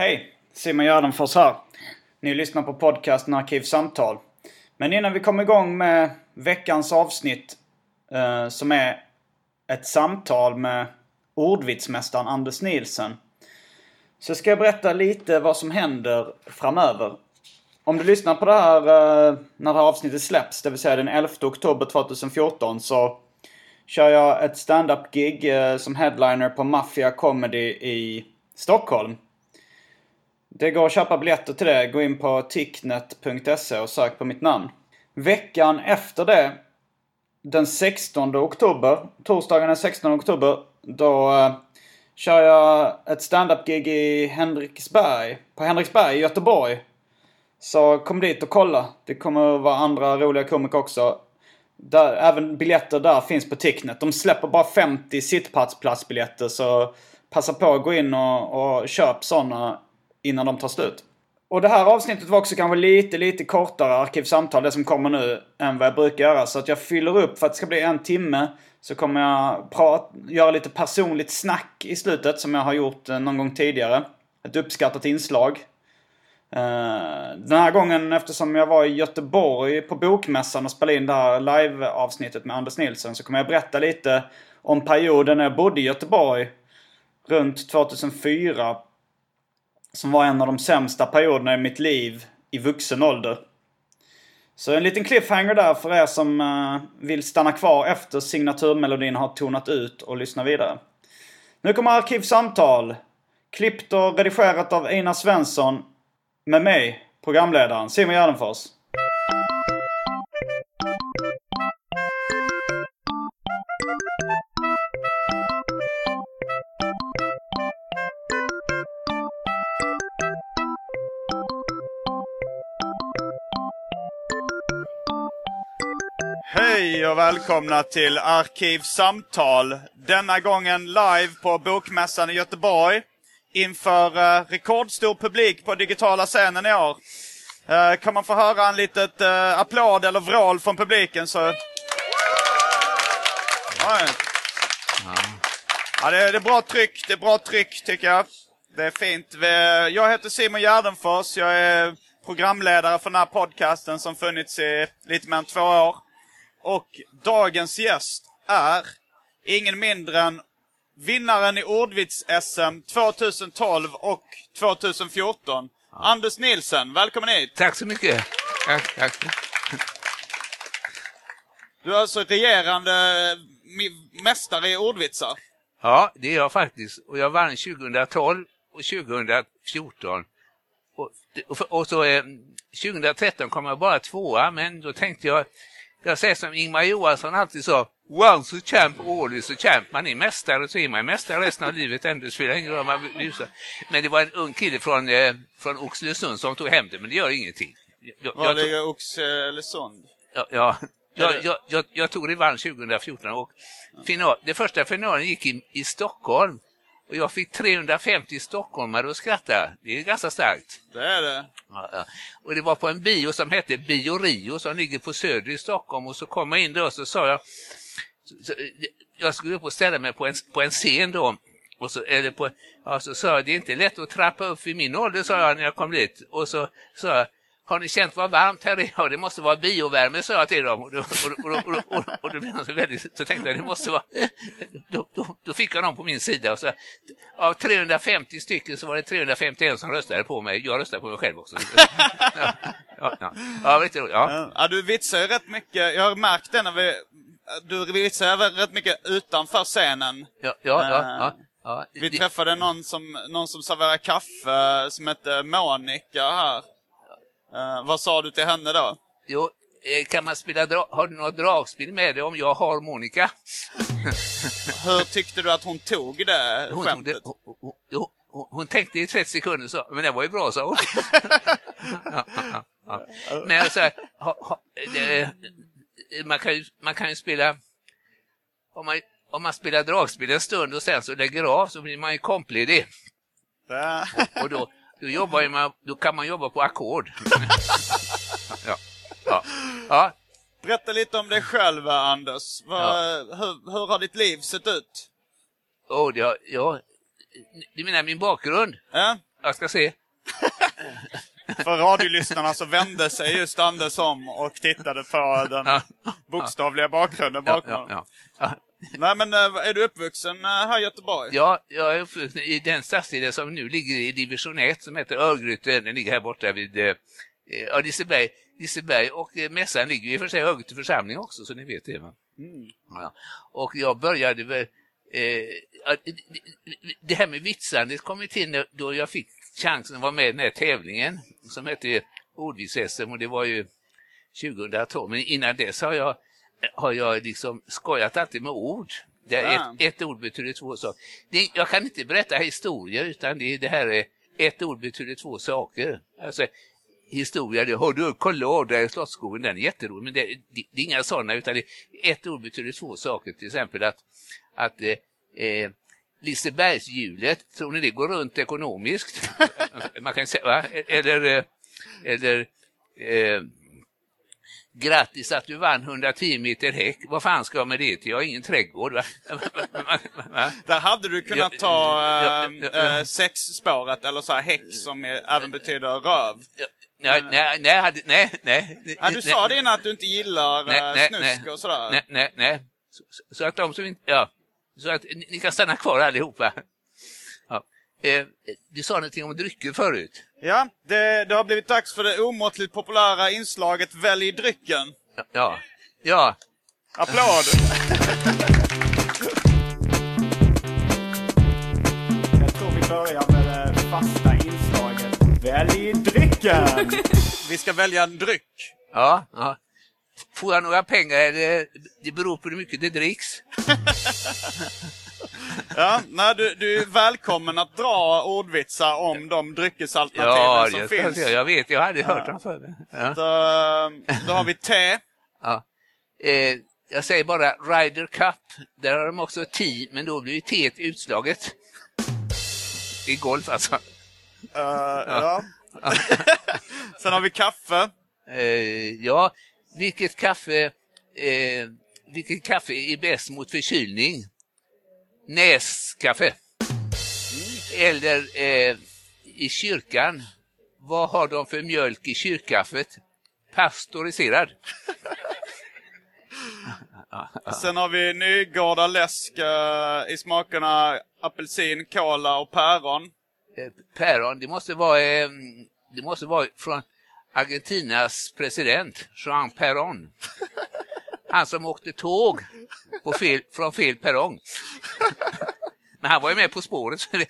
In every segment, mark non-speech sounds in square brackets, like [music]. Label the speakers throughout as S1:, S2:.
S1: Hej! Simon Gärdenfors här. Ni lyssnar på podcasten Arkivsamtal. Men innan vi kommer igång med veckans avsnitt eh, som är ett samtal med ordvitsmästaren Anders Nielsen. Så ska jag berätta lite vad som händer framöver. Om du lyssnar på det här eh, när det här avsnittet släpps, det vill säga den 11 oktober 2014, så kör jag ett stand-up-gig eh, som headliner på Mafia Comedy i Stockholm. Det går att köpa biljetter till det. Gå in på ticknet.se och sök på mitt namn. Veckan efter det, den 16 oktober, torsdagen den 16 oktober, då eh, kör jag ett stand-up-gig i Henriksberg, på Henriksberg i Göteborg. Så kom dit och kolla. Det kommer att vara andra roliga komiker också. Där, även biljetter där finns på Ticknet. De släpper bara 50 sittplatsbiljetter så passa på att gå in och, och köp sådana innan de tar slut. Och det här avsnittet var också kanske lite, lite kortare arkivsamtal, det som kommer nu, än vad jag brukar göra. Så att jag fyller upp för att det ska bli en timme. Så kommer jag göra lite personligt snack i slutet som jag har gjort eh, någon gång tidigare. Ett uppskattat inslag. Eh, den här gången eftersom jag var i Göteborg på Bokmässan och spelade in det här live-avsnittet med Anders Nilsson så kommer jag berätta lite om perioden när jag bodde i Göteborg runt 2004 som var en av de sämsta perioderna i mitt liv i vuxen ålder. Så en liten cliffhanger där för er som eh, vill stanna kvar efter signaturmelodin har tonat ut och lyssna vidare. Nu kommer Arkivsamtal. Klippt och redigerat av Einar Svensson. Med mig, programledaren Simon Gärdenfors. Hej och välkomna till Arkivsamtal. Denna gången live på Bokmässan i Göteborg. Inför uh, rekordstor publik på digitala scenen i år. Uh, kan man få höra en litet uh, applåd eller vrål från publiken så... Oj. Ja, det är, det är bra tryck, det är bra tryck tycker jag. Det är fint. Jag heter Simon Gärdenfors, jag är programledare för den här podcasten som funnits i lite mer än två år. Och dagens gäst är ingen mindre än vinnaren i ordvits-SM 2012 och 2014. Ja. Anders Nilsen, välkommen hit!
S2: Tack så mycket! Tack, tack.
S1: Du är alltså regerande mästare i ordvitsar?
S2: Ja, det är jag faktiskt. Och jag vann 2012 och 2014. Och, och, och så eh, 2013 kom jag bara tvåa, men då tänkte jag jag säger som Ingmar Johansson alltid sa, once a champ, always a champ. Man är mästare så är man mästare resten av livet ändå. Det spelar ingen roll man busar. Men det var en ung kille från, eh, från Oxelösund som tog hem det, men det gör ingenting.
S1: Jag, Var ligger Oxelösund?
S2: Ja, ja. Jag, jag, jag, jag tog revansch 2014 och final, det första finalen gick i, i Stockholm. Och jag fick 350 stockholmare att skratta. Det är ganska starkt.
S1: Det är det.
S2: Ja, ja. Och det var på en bio som hette Bio Rio som ligger på Söder i Stockholm och så kom jag in då och så sa jag så, jag skulle upp och ställa mig på en, på en scen då och så, eller på, ja, så sa jag det är inte lätt att trappa upp i min ålder sa jag när jag kom dit och så sa jag har ni känt vad varmt här är? Ja, det måste vara biovärme, sa jag till dem. Och, då, och, och, och, och, och då blev de så väldigt, så tänkte jag det måste vara... Då, då, då fick jag dem på min sida. Och så, av 350 stycken så var det 351 som röstade på mig. Jag röstade på mig själv också. [laughs] Ja, ja, ja. ja,
S1: ja. ja du vitsar ju rätt mycket. Jag har märkt det när vi... Du vitsar rätt mycket utanför scenen.
S2: Ja, ja, ja. ja. Ja,
S1: vi träffade någon som, någon som serverar kaffe som hette Monica här. Uh, vad sa du till henne då?
S2: Jo, eh, kan man spela dra har du något dragspel med dig om jag har Monica? [laughs]
S1: Hur tyckte du att hon tog det hon skämtet? Tog det,
S2: hon, hon, hon, hon, tänkte i 30 sekunder så, men det var ju bra sa hon. [laughs] ja, ja, ja. Men alltså, ha, ha, det, man, kan ju, man kan ju spela om man, om man spelar dragspel en stund och sen så lägger av så blir man ju kompledig. och, och då, då, jobbar man, då kan man jobba på ackord. [laughs] ja. Ja. ja.
S1: Berätta lite om dig själv, Anders. Vad, ja. hur, hur, har ditt liv sett ut?
S2: Oh, det har, ja, du menar min bakgrund?
S1: Ja.
S2: jag ska se. [laughs]
S1: För radiolyssnarna så vände sig just Anders om och tittade på den bokstavliga bakgrunden bakom.
S2: ja, ja.
S1: Nej men eh, är du uppvuxen eh, här i Göteborg?
S2: Ja, jag är uppvuxen i den stadsdelen som nu ligger i division 1 som heter Örgryte. Den ligger här borta vid eh, ja, Liseberg. Liseberg och mässan ligger ju i och för sig i Örgryte församling också, så ni vet det. Va? Ja. Och jag började väl... Eh, det- här med vitsandet kom till då jag fick chansen att vara med i den här tävlingen som hette Ordvits-SM och det var ju 2012. Men innan dess har jag, har jag liksom skojat alltid med ord. Där
S1: Ja.
S2: ett, ett ord betyder två saker. Det, jag kan inte berätta historier utan det, det här är ett ord betyder två saker. Alltså, historia, det har du kolla där i Slottsskogen, den är jätterolig, men det, det, det är inga sådana utan det, ett ord betyder två saker, till exempel att, att eh, eh, Lisebergshjulet, tror ni det går runt ekonomiskt? [laughs] Man kan säga, va? Eller, eh, eller eh, Grattis att du vann 110 meter häck. Vad fan ska jag med det till? Jag har ingen trädgård. Va? [laughs]
S1: Där hade du kunnat ta äh,
S2: ja.
S1: äh, sexspåret eller så här häck som är, även betyder röv.
S2: Nej, nej, nej, nej, nej.
S1: Ja, du sa det innan att du inte gillar
S2: Nej, nej,
S1: snusk och sådär.
S2: Nej, nej, nej. Så, så- att de som inte, ja, så att ni, ni kan stanna kvar allihopa. Eh, du sa någonting om drycker förut.
S1: Ja, det, det har blivit dags för det omåttligt populära inslaget Välj drycken.
S2: Ja, ja,
S1: Applåd! [laughs] Jag tror vi börjar med det fasta inslaget. Välj drycken! Vi ska välja en dryck.
S2: ja, ja. Får jag några pengar eller det beror på hur mycket det dricks? [laughs]
S1: Ja, nej, du, du är välkommen att dra ordvitsar om de dryckesalternativen
S2: Ja,
S1: som
S2: jag,
S1: finns.
S2: säga. jag vet, jag hade hört dem förr. Ja.
S1: Så, eh, då har vi te.
S2: Ja. Eh, jag säger bara Ryder Cup. Där har de också T, men då blir ju T utslaget. I golf alltså.
S1: eh, ja. [laughs] Sen har vi kaffe.
S2: Eh, ja, vilket kaffe, eh, vilket kaffe är bäst mot förkylning? Näskaffe. Eller eh, i kyrkan, vad har de för mjölk i kyrkkaffet? Pastoriserad.
S1: Sen har vi Nygårda läsk eh, i smakerna apelsin, kola och päron.
S2: Eh, päron, det måste vara, eh, det måste vara från Argentinas president, Jean Perón. Han som åkte tåg på fel, från fel perrong. Men han var ju med På spåret. Så det,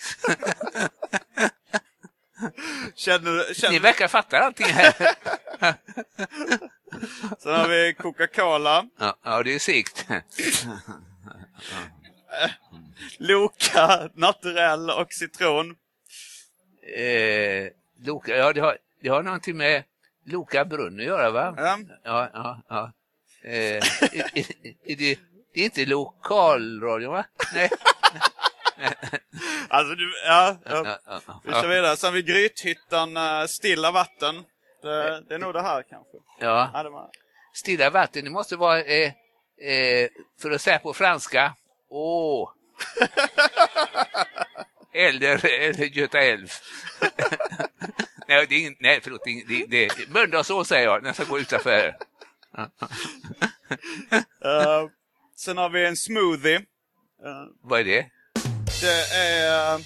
S1: Känner,
S2: ni
S1: känner,
S2: verkar fatta allting här.
S1: sen har vi Coca-Cola,
S2: Ja, ja det är segt.
S1: Loka, naturell och citron.
S2: Eh, Loka, ja, det har, det har någonting med Loka brunn att göra, va?
S1: Ja.
S2: Ja, ja, ja. Eh, är, är, är det, det är inte lokalradio, va? Nej.
S1: Alltså, du, ja, ja. Vi kör vidare. Sen har vi Grythyttan, eh, stilla vatten. Det, det är nog det här kanske.
S2: Ja,
S1: Ja, det var...
S2: stilla vatten, det måste vara, eh, eh, för att säga på franska, åh. [laughs] eller, eller Göta älv. [laughs] nej, det är ingen, nej, förlåt, det det, det Mölndalsås säger jag när jag ska gå utanför. [laughs]
S1: Eh, sen har vi en smoothie. Eh,
S2: Vad är det?
S1: Det är...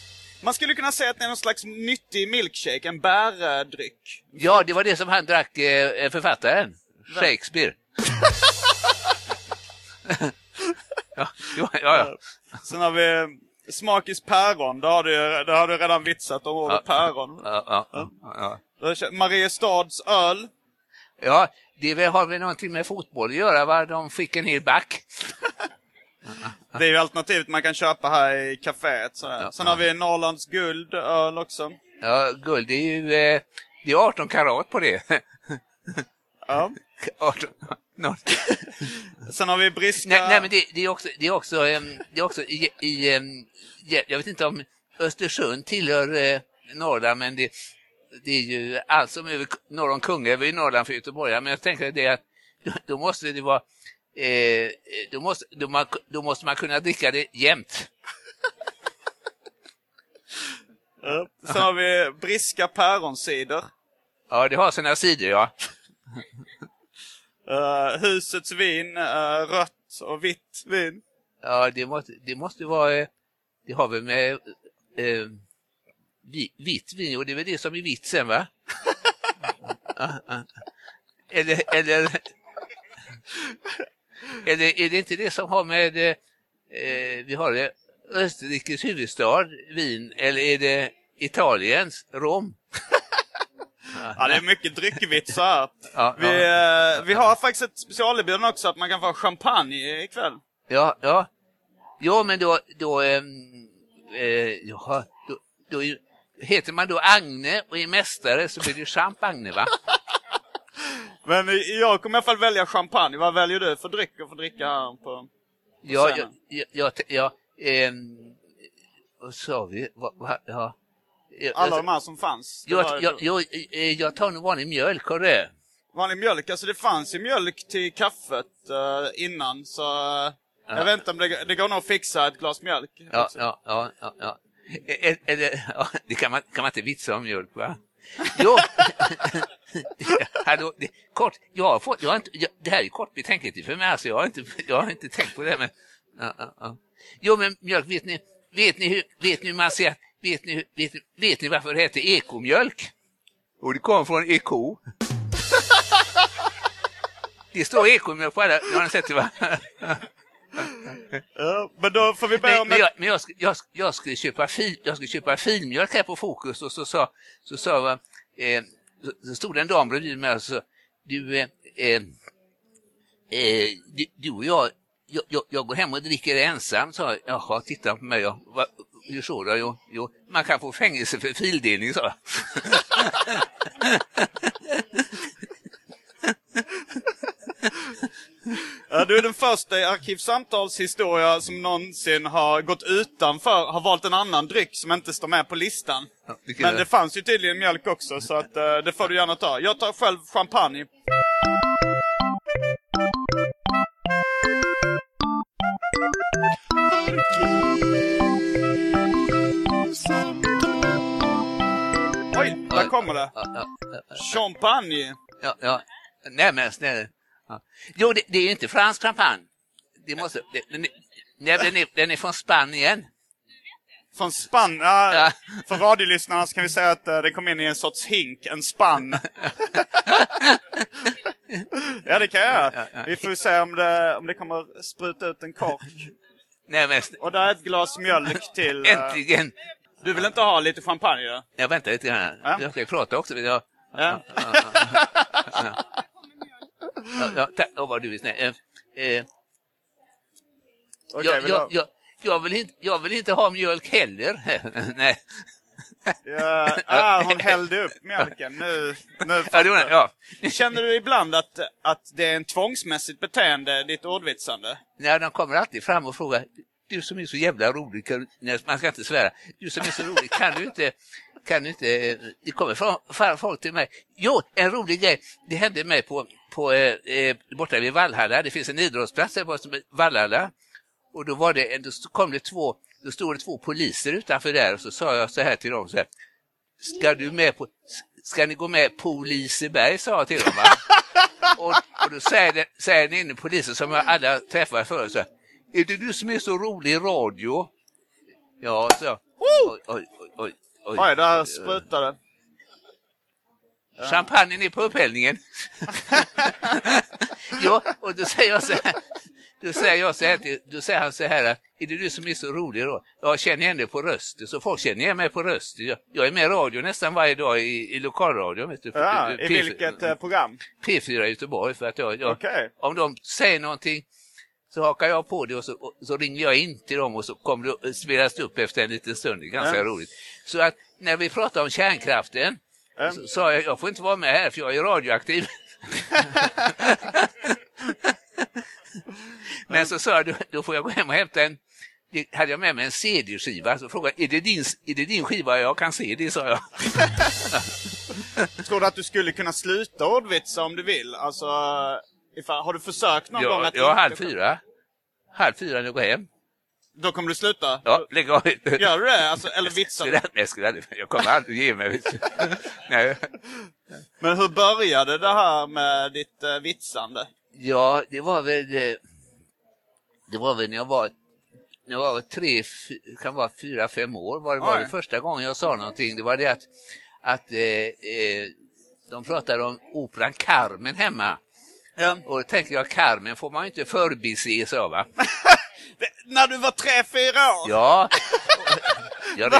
S1: Man skulle kunna säga att det är någon slags nyttig milkshake, en bärdryck.
S2: Ja, det var det som han drack, eh, författaren. Shakespeare. [laughs] ja, ja, ja.
S1: Sen har vi smakis päron. Då har du, då har du redan vitsat om ordet
S2: Ja.
S1: päron.
S2: ja, ja, ja,
S1: Mariestads öl.
S2: ja det har väl någonting med fotboll att göra, va? De fick en hel back.
S1: Det är ju alternativet man kan köpa här i kaféet. sådär.
S2: Ja.
S1: Sen har vi Norrlands guld öl också.
S2: Ja, guld, det är ju eh, det är 18 karat på det. [laughs]
S1: Ja. [laughs]
S2: 18, no. [laughs]
S1: Sen har vi Briska...
S2: nej, nej, men det, det är också, det är också, ehm, det är också i, i ja, jag vet inte om Östersund tillhör eh, Norrland, men det, det är ju allt som är över, norr om Kungälv ju Norrland för göteborgare, men jag tänker det att då, då måste det vara eh, då, måste, då, man, då måste man kunna dricka det jämt. [laughs]
S1: Ja. Sen har vi Briska päronsider.
S2: Ja, det har sina sidor, ja.
S1: Uh, husets vin, uh, rött och vitt vin.
S2: Ja, det måste, det måste vara... Det har väl med eh, vi- vitt vin, och det är väl det som är vitt sen, va? [laughs] Ja. eller, [laughs] eller, eller är det inte det som har med... eh, Eh, vi har det Österrikes huvudstad, Wien, eller är det Italiens, Rom? [laughs]
S1: Ja, det är mycket dryckvitsar. [laughs]
S2: Ja,
S1: Vi,
S2: ja.
S1: eh, vi har faktiskt ett specialerbjudande också att man kan få champagne ikväll.
S2: Ja, ja. Ja, men då, då, ehm, eh, ja, då, då är, heter man då Agne och är mästare så blir det champagne, va? [laughs]
S1: Men jag kommer i alla fall välja champagne. Vad väljer du för dryck att få dricka här på...
S2: Ja,
S1: scenen?
S2: ja, ja, ja, ja ehm, vad sa vi? Va, va, ja. Ja,
S1: Alla
S2: alltså,
S1: de här som fanns.
S2: Jag, jag, jag, eh, jag tar nog vanlig mjölk, har det?
S1: Vanlig mjölk, alltså det fanns ju mjölk till kaffet eh, innan så... eh, Jag vet inte om det, det går nog att fixa ett glas mjölk.
S2: Ja, ja, ja, ja, ja. Eller, ja, det kan man, kan man inte vitsa om mjölk, va? Jo, Hallå, [laughs] [laughs] det, kort, jag har fått, jag har inte, jag, det här är kort betänketid för mig, alltså, jag, har inte, jag har inte tänkt på det. Men, ja, ja, ja. Jo, men mjölk, vet ni, vet ni hur, vet ni hur man säger, vet ni, vet, ni- vet ni varför det heter ekomjölk? Och det kom från eko. [laughs] Det står ekomjölk på alla, har ni sett det va?
S1: Ja, men då får vi börja
S2: Men,
S1: med...
S2: men, jag, men jag, jag, jag, skulle köpa fil, jag skulle köpa filmjölk här på Fokus och så sa, så sa va, eh, så, så stod det en dam bredvid mig och så du, eh, eh, eh, du, du och jag, jag, jag, jag går hem och dricker ensam, sa jag. Jaha, titta på mig. Va, hur så då? Jo, jo, man kan få fängelse för fildelning, sa jag. [laughs]
S1: du är den första i Arkivsamtals historia som någonsin har gått utanför, har valt en annan dryck som inte står med på listan.
S2: Ja, det
S1: Men det fanns ju tydligen mjölk också, så att, eh, det får du gärna ta. Jag tar själv champagne. Oj, där kommer det. Champagne.
S2: ja, ja. Nej, men snälla. Ja. Jo, det, det är inte fransk champagne. Det måste, det, den, är, nej, den, är, den är från Spanien.
S1: Från spann. Ja,
S2: Ja.
S1: För radiolyssnarna så kan vi säga att eh, det kom in i en sorts hink, en spann. [laughs] ja, det kan jag
S2: Ja,
S1: göra.
S2: ja.
S1: Vi får se om det, om det kommer spruta ut en kork.
S2: Nej, men
S1: Och där är ett glas mjölk till. eh,
S2: äntligen!
S1: Du vill inte ha lite champagne då?
S2: Jag väntar lite grann.
S1: Ja.
S2: Jag ska prata också. Jag,
S1: Ja.
S2: Ja, ja, tack. Vad du är snäll. Eh, eh,
S1: Okej,
S2: jag, jag, jag, jag, vill inte, jag vill inte ha mjölk heller. [laughs] Nej.
S1: Ja, ah, hon hällde upp mjölken. Nu, nu
S2: Ja, det ja.
S1: Känner du ibland att, att det är en tvångsmässigt beteende, ditt ordvitsande?
S2: Nej, de kommer alltid fram och frågar, du som är så jävla rolig, kan, nej, man ska inte svära, du som är så rolig, kan du inte, kan du inte, eh, det kommer från, folk till mig. Jo, en rolig grej, det hände mig på, på eh, eh borta vid Vallhalla, det finns en idrottsplats där borta som Vallhalla. Och då var det, då kom det två, då stod det två poliser utanför där och så sa jag så här till dem så här, ska du med på, ska ni gå med på Liseberg, sa jag till dem va? Och, och då säger, den, säger den inne polisen som jag alla träffat förut så här, är det du som är så rolig i radio? Ja, så. jag. Oj, oj, oj, oj. oj.
S1: Oj, där sprutar det.
S2: Champagnen är på upphällningen. [laughs] ja, och då säger jag så här. Då säger, jag så här till, då säger han så här, är det du som är så rolig då? Jag känner igen dig på rösten, så folk känner igen mig på rösten. Jag, jag är med i radio nästan varje dag i, i lokalradion. Vet du,
S1: Ja,
S2: P-
S1: i vilket eh, program?
S2: P4 i Göteborg. För att jag, jag,
S1: Okej.
S2: Om de säger någonting så hakar jag på det och så, och så ringer jag in till dem och så kommer det spelas det upp efter en liten stund. Det är ganska
S1: Ja.
S2: roligt. Så att när vi pratar om kärnkraften
S1: Ja.
S2: så sa jag, jag får inte vara med här för jag är radioaktiv. [laughs] Men så sa jag, då, då får jag gå hem och hämta en, hade jag med mig en CD-skiva, så frågade jag, är det din, är det din skiva? Jag kan se det, sa jag. [laughs]
S1: Tror du att du skulle kunna sluta ordvitsa om du vill? Alltså, ifall, har du försökt någon gång
S2: Jag,
S1: att... inte-
S2: halv fyra. Halv fyra när jag går hem.
S1: Då kommer du sluta?
S2: Ja, lägg av.
S1: Gör du det? Alltså, eller vitsar du?
S2: jag, jag, skulle aldrig, jag kommer aldrig ge mig. [laughs] Nej.
S1: Men hur började det här med ditt uh, vitsande?
S2: Ja, det var väl eh, det var väl när jag var när jag var tre, kan vara fyra, fem år var det, var det första gången jag sa någonting. Det var det att, att eh, eh, de pratade om operan Carmen hemma.
S1: Ja.
S2: Och då tänker jag Carmen får man ju inte förbise, så va? [laughs]
S1: Det, när du var tre, fyra år?
S2: Ja. [laughs] Och då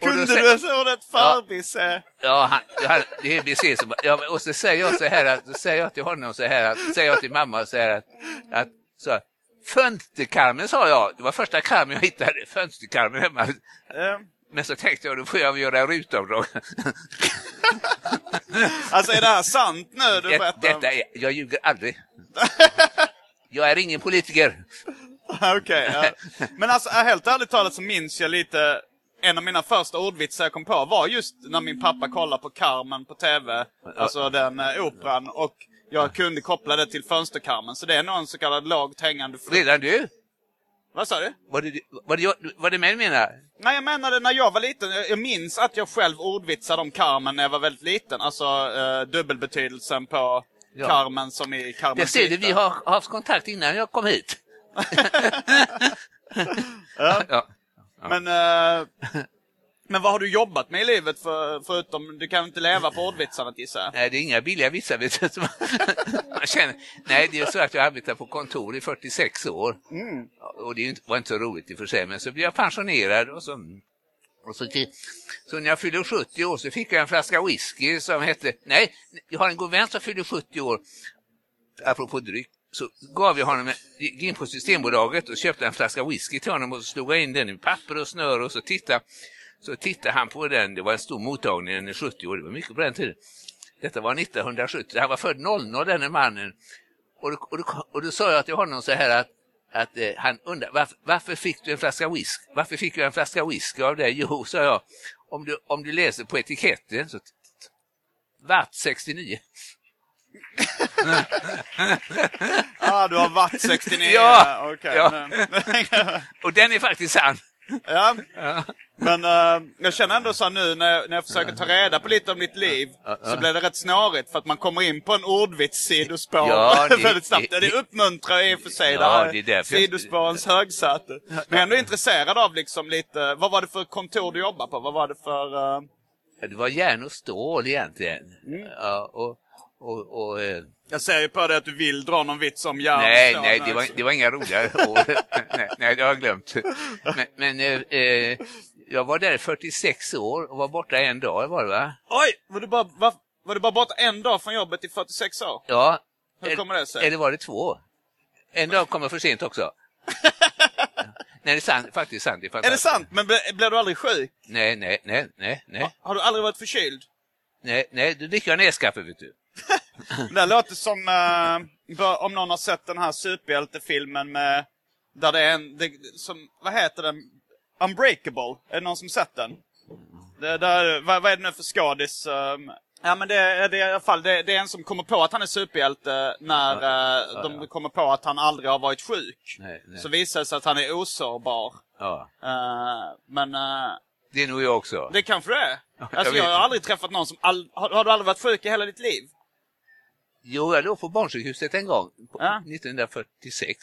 S1: Kunde du så ordet förbise?
S2: Ja, han, han, det är precis som, ja, och så säger jag så här, att, så säger jag till honom så här, att, säger jag till mamma så här att, att så, fönsterkarmen sa jag, det var första karmen jag hittade, fönsterkarmen hemma.
S1: Ja.
S2: Men så tänkte jag, då får jag göra rutavdrag. [laughs]
S1: Alltså är det här sant nu du
S2: Det, detta är, jag ljuger aldrig. [laughs] Jag är ingen politiker.
S1: Okej, ja. Men alltså helt ärligt talat så minns jag lite en av mina första ordvitsar jag kom på var just när min pappa kollade på Carmen på TV, alltså den eh, operan, och jag kunde koppla det till fönsterkarmen. Så det är nog en så kallad lågt hängande frukt.
S2: Redan du?
S1: Vad sa du?
S2: Var det, var det, var det mig du menar?
S1: Nej, jag menade när jag var liten. Jag jag minns att jag själv ordvitsade om Carmen när jag var väldigt liten. Alltså eh, dubbelbetydelsen på
S2: Ja.
S1: Carmen som i Carmen
S2: Jag ser det, vi har haft kontakt innan jag kom hit. [laughs]
S1: Ja.
S2: Ja.
S1: Men, eh, men vad har du jobbat med i livet för, förutom, du kan inte leva på ordvitsarna gissar jag?
S2: Nej, det är inga billiga vitsar. vet du, [laughs] som man känner. Nej, det är så att jag arbetar på kontor i 46 år.
S1: Mm.
S2: Och det var inte så roligt i och för sig, men så blev jag pensionerad och så, och så, så när jag fyllde 70 år så fick jag en flaska whisky som hette, nej, jag har en god vän som fyllde 70 år, apropå dryck, så gav jag honom, gick in på Systembolaget och köpte en flaska whisky till honom och så slog jag in den i papper och snöre och så tittade, så tittade han på den, det var en stor mottagning, den är 70 år, det var mycket på den tiden. Detta var 1970, han var född 00 denne mannen. Och då, och, då, och då sa jag till honom så här att, att eh, han undrar varför, varför fick du en flaska whisky? Varför fick du en flaska whisky av dig? Jo, sa jag, om du, om du läser på etiketten så Watt 69. [laughs]
S1: Ah, du har varit 69?
S2: Ja,
S1: okej.
S2: ja. [laughs] Och den är faktiskt sann. [laughs]
S1: ja. Men eh, jag känner ändå så nu när jag, när jag försöker ta reda på lite om ditt liv så blir det rätt snårigt för att man kommer in på en ordvits-sidospår
S2: Ja, [laughs]
S1: väldigt snabbt.
S2: det-
S1: Det, uppmuntrar i och för sig
S2: Ja,
S1: det här
S2: det därför
S1: sidospårens högsäte. Men jag är ändå intresserad av liksom lite, vad var det för kontor du jobbar på? Vad var det för...
S2: Ja, Det var järn och stål egentligen.
S1: Mm.
S2: Ja, och, och, och, eh,
S1: Jag ser ju på dig att du vill dra någon vits om järn
S2: nej, nej, det var, det var inga roliga [laughs] år. nej, nej, det har jag glömt. Men, men eh, eh, jag var där i 46 år och var borta en dag var det va?
S1: Oj! Var du, bara, var, var du bara borta en dag från jobbet i 46 år?
S2: Ja.
S1: Hur kommer det sig?
S2: Eller var det två? En dag kom jag för sent också. [laughs] nej, det är sant, faktiskt sant. Det är,
S1: Är det sant? Men blev du aldrig sjuk?
S2: Nej, nej, nej, nej, nej,
S1: Har du aldrig varit förkyld?
S2: nej, nej, då dricker jag näskaffe vet du.
S1: Det låter som eh, om någon har sett den här superhjältefilmen med... Där det är en... Det, som, vad heter den? Unbreakable. Är det någon som sett den? Det, där, vad, vad är det nu för skådis? ehm? ja men det, är- det är i alla fall det, det är en som kommer på att han är superhjälte när eh, de kommer på att han aldrig har varit sjuk.
S2: Nej, nej.
S1: Så visar det sig att han är osårbar.
S2: Ja,
S1: Eh, men eh,
S2: det är nog jag också.
S1: det kanske det är. [laughs]
S2: jag
S1: Alltså
S2: vet
S1: jag har aldrig träffat någon som... All, har, har du aldrig varit sjuk i hela ditt liv?
S2: Jo, jag låg på barnsjukhuset en gång,
S1: Ja.
S2: 1946.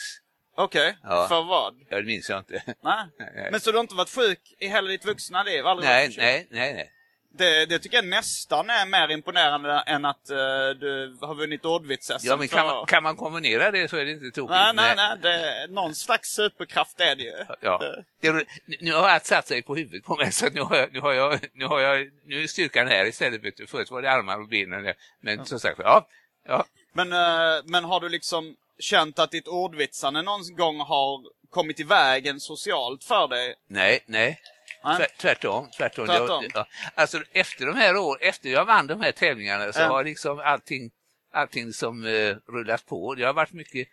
S1: Okej,
S2: Ja.
S1: för vad?
S2: Ja, det minns jag inte. [laughs]
S1: Nej.
S2: Nej.
S1: Men så du har inte varit sjuk i hela ditt vuxna liv? Aldrig
S2: Nej, nej, nej, nej.
S1: Det, det tycker jag nästan är mer imponerande än att eh, du har vunnit ordvits
S2: Ja, men kan man, kan man kombinera det så är det inte tokigt.
S1: Nej, nej, nej. Det, någon slags superkraft är det ju.
S2: Ja. Det, är- nu har allt satt sig på huvudet på mig så nu har jag, nu har jag, nu har jag, nu är styrkan här istället. Förut var det armar och benen. Men som sagt, ja, ja.
S1: Men, eh, men har du liksom känt att ditt ordvitsande någon gång har kommit i vägen socialt för dig?
S2: Nej, nej.
S1: Nej.
S2: Tvär- Tvärtom. tvärtom.
S1: Tvärtom.
S2: Jag, ja. Alltså efter de här åren, efter jag vann de här tävlingarna så
S1: Ja.
S2: har liksom allting, allting som eh, rullat på. Det har varit mycket,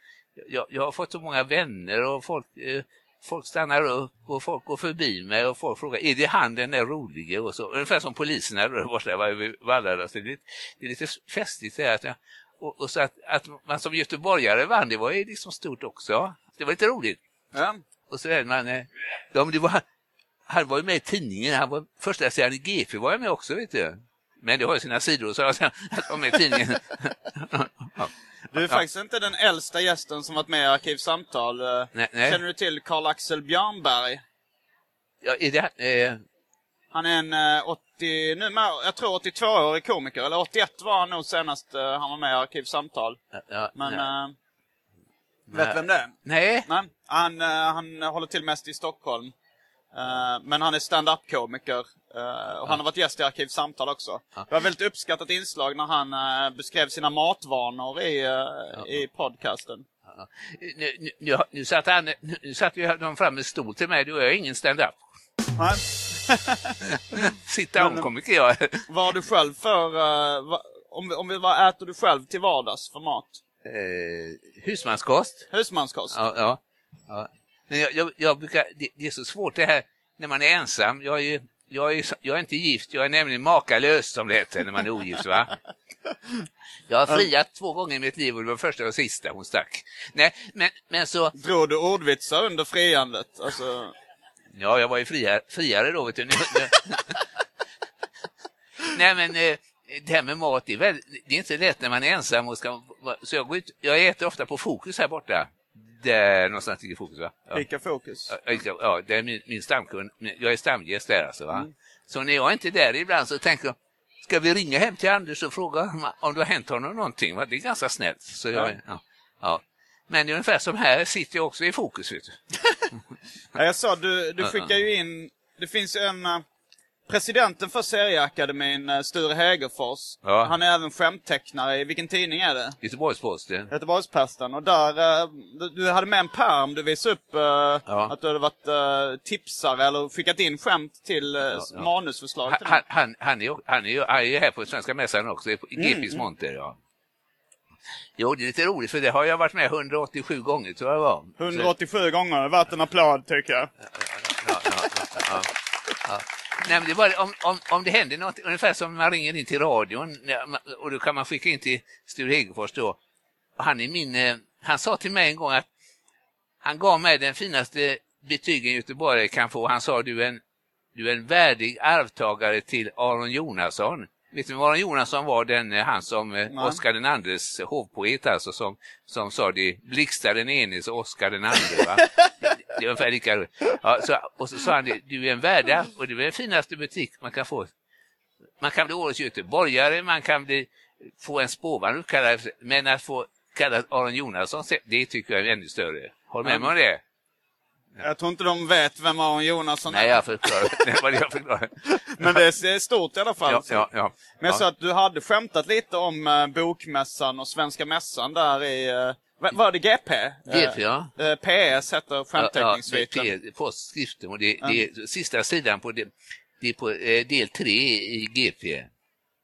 S2: jag, jag har fått så många vänner och folk, eh, folk stannar upp och folk går förbi mig och folk frågar, är det han den där rolige? Och så, ungefär som poliserna där borta vid Vallada. Så det, är- det är lite festligt det här och, och så att, att man som göteborgare vann, det var ju liksom stort också. Det var lite roligt.
S1: Ja.
S2: och så är man, eh, ja, men det var, han var ju med i tidningen, han var första i GP var jag med också vet du. Men det har ju sina sidor så jag var med i tidningen.
S1: ja. Du är faktiskt inte den äldsta gästen som varit med i Arkivsamtal. Eh,
S2: nej, nej.
S1: Känner du till Karl-Axel Björnberg?
S2: Ja, är det, eh...
S1: Han är en 80, nu, jag tror 82-årig komiker, eller 81 var han nog senast han var med i Arkivsamtal.
S2: Ja,
S1: Men, ja. Äh, vet vem det är?
S2: Nej.
S1: Nej. Han, han håller till mest i Stockholm. Men han är stand-up-komiker. Och han har varit gäst i Arkivsamtal också. Det var väldigt uppskattat inslag när han beskrev sina matvanor i, i podcasten.
S2: Nu, nu, nu, satt han, nu satt ju de fram en stol till mig, då är jag ingen stand-up. [laughs] Sitta om-komiker jag.
S1: Vad har du själv för, uh, om, om, vad äter du själv till vardags för mat?
S2: Eh, husmanskost.
S1: Husmanskost?
S2: Ja. ja, ja. Men jag, jag, jag brukar, det, det, är så svårt det här när man är ensam. Jag är ju jag är, jag är inte gift, jag är nämligen makalös som det heter när man är ogift. Va? Jag har friat två gånger i mitt liv och det var första och sista hon stack. Nej, men, men så...
S1: Drog du ordvitsar under friandet? Alltså...
S2: Ja, jag var ju friare, friare då. Vet du. Nej, men eh, det här med mat, det är, väldigt, det är inte lätt när man är ensam. Och ska, så jag, går ut, jag äter ofta på Fokus här borta. Där någonstans ligger Fokus va?
S1: Ja. Vilka Fokus?
S2: Ja, ja, det är min, min stamkund. Jag är stamgäst där alltså. Va? Mm. Så när jag inte är där ibland så tänker jag, ska vi ringa hem till Anders och fråga om det har hänt honom någonting? Va? Det är ganska snällt. Så jag, ja. Ja. Men ungefär som här sitter jag också i Fokus. Vet du. [laughs]
S1: ja, jag sa, du, du skickar ju in, det finns ju en, uh, presidenten för Serieakademin, uh, Sture Hägerfors. Ja. Han är även skämttecknare i, vilken tidning är det?
S2: Göteborgs-Posten.
S1: Göteborgs-Posten. Och där, uh, du, hade med en perm, du visade upp ja. att du hade varit tipsare eller skickat in skämt till ja, ja. manusförslag. Till
S2: han, han, han, är, han, är, han är här på Svenska Mässan också, i GPs mm. monter. Ja. Jo, det är lite roligt för det har jag varit med 187 gånger tror jag var.
S1: 187 så... gånger, värt en applåd tycker jag.
S2: Ja, ja, ja, ja, [laughs] Nej, men det bara, om, om, om det händer något, ungefär som man ringer in till radion och då kan man skicka in till Sture Hegerfors då. Han, är min, eh, han sa till mig en gång att han gav mig den finaste betygen Göteborg kan få. Han sa du är en, du är en värdig arvtagare till Aron Jonasson. Vet vem Aron Jonasson var? Den, eh, han som eh, Oskar den andres hovpoet alltså som, som sa det blixtar den enes och Oskar den andre. Va? [laughs] det är ungefär lika ja, så, Och så sa han det, du är en värda och det är den finaste butik man kan få. Man kan bli årets göteborgare, man kan bli, få en spårvagn men att få kallas Aron Jonasson, det tycker jag är ännu större. Håll med mig om det?
S1: Jag tror inte de vet vem Aron Jonasson
S2: är. Nej, jag förklarar. [laughs] Jag förklarade.
S1: Men det är stort i alla fall.
S2: Ja, ja, ja.
S1: Men jag sa att du hade skämtat lite om uh, Bokmässan och Svenska Mässan där i... Uh, var det GP?
S2: GP, ja.
S1: Uh, PS heter skämtteckningssviten.
S2: Ja, ja, postskriften. Och det, det är sista sidan på, det, det är på del tre i GP.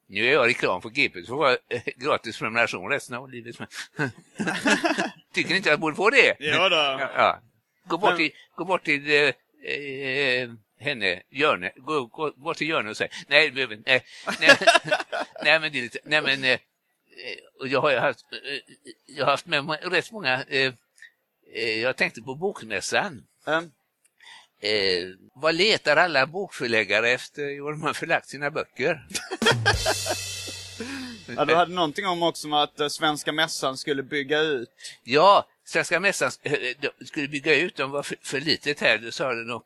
S2: Nu är jag reklam för GP, så får jag gratis prenumeration resten av livet. [laughs] Tycker ni inte jag borde få det?
S1: Ja, då.
S2: ja. Gå bort till, gå bort till eh, eh, henne, Jörne, gå, gå bort till Jörne och säg nej, nej, nej, [laughs] nej, men det är lite, nej men eh, jag har haft, eh, jag har haft med rätt många, eh, eh, jag tänkte på bokmässan. Mm. Eh, vad letar alla bokförläggare efter var de har förlagt sina böcker? [laughs]
S1: ja, du hade någonting om också med att Svenska Mässan skulle bygga ut.
S2: Ja, Svenska Mässan eh, skulle bygga ut, de var för, för litet här, då sa de,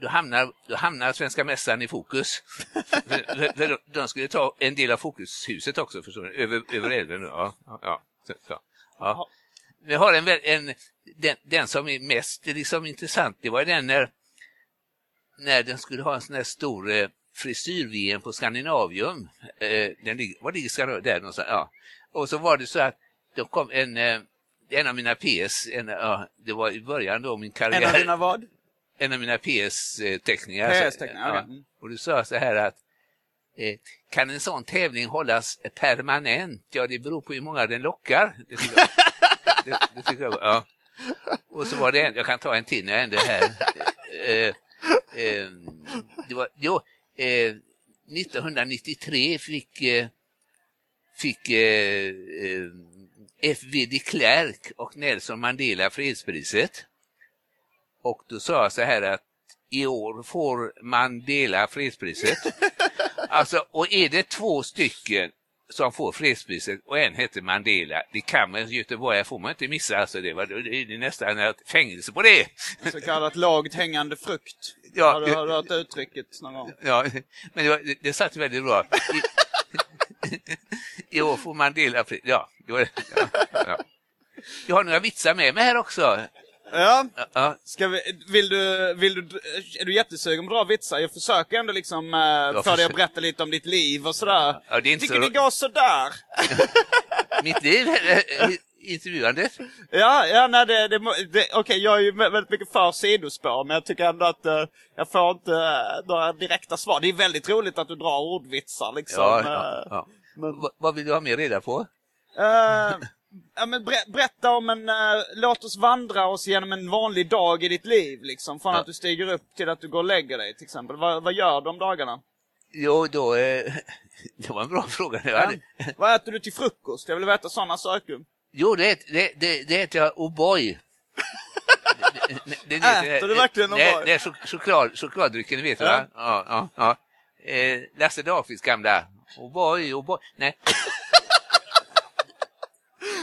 S2: då hamnar, då hamnar Svenska Mässan i fokus. [laughs] för, för de skulle ta en del av Fokushuset också, förstår du, över, över älven. Ja, ja, så, så, ja. Vi har en, en den, den, som är mest liksom, intressant, det var den när, när den skulle ha en sån här stor eh, frisyr-VM på Skandinavium. Eh, den var ligger Skandinavium? Där någonstans, ja. Och så var det så att det kom en eh, en av mina PS, en, ja, det var i början då min karriär.
S1: En av dina vad?
S2: En av mina PS-teckningar.
S1: PS-teckningar, ja.
S2: mm. Och du sa så här att eh, kan en sån tävling hållas permanent? Ja, det beror på hur många den lockar. Det tycker jag. [laughs] det, det tycker jag ja. Och så var det en, jag kan ta en till när jag ändå är här. Eh, eh, det var, jo, 1993 fick, fick F.V. de Klerk och Nelson Mandela fredspriset. Och då sa jag så här att i år får man dela fredspriset. [laughs] alltså, och är det två stycken som får fredspriset och en heter Mandela. Det kan man i Göteborg, får man inte missa. Alltså det, var, det är nästan ett fängelse på det.
S1: Så kallat lågt hängande frukt.
S2: Ja,
S1: har, du, har du hört uttrycket någon gång?
S2: Ja, [laughs] men det, var, det, det satt väldigt bra. I, [laughs] År får Mandela pris. Ja, det var, ja, ja. Jag har några vitsar med mig här också.
S1: Ja.
S2: Ja,
S1: Ska vi, vill du, vill du, är du jättesugen på att dra vitsar? Jag försöker ändå liksom eh, få dig att berätta lite om ditt liv och sådär.
S2: Ja, det är inte
S1: Tycker
S2: så-
S1: det går sådär? [laughs]
S2: mitt liv, eh, intervjuandet.
S1: Ja, ja, nej, det, det, det okej, jag är ju vä- väldigt mycket för sidospår, men jag tycker ändå att eh, jag får inte uh, några direkta svar. Det är väldigt roligt att du drar ordvitsar liksom.
S2: Ja,
S1: eh,
S2: ja, ja.
S1: Men-
S2: Va- Vad vill du ha mer reda på?
S1: Eh, ja, men ber, berätta om en, eh, låt oss vandra oss genom en vanlig dag i ditt liv liksom. Från
S2: Ja.
S1: att du stiger upp till att du går och lägger dig till exempel. Vad, vad gör du om dagarna?
S2: Jo, då... Eh, [laughs] det var en bra fråga. Hade,
S1: Vad äter du till frukost? Jag vill veta sådana saker.
S2: Jo, det, det, det, det heter jag O'boy.
S1: Äter du verkligen O'boy?
S2: Det är chok- choklad, chokladdrycken, vet
S1: Ja.
S2: va? Ja, ja, ja. Eh, Lasse Dahlqvists gamla O'boy, O'boy. Nej, [laughs]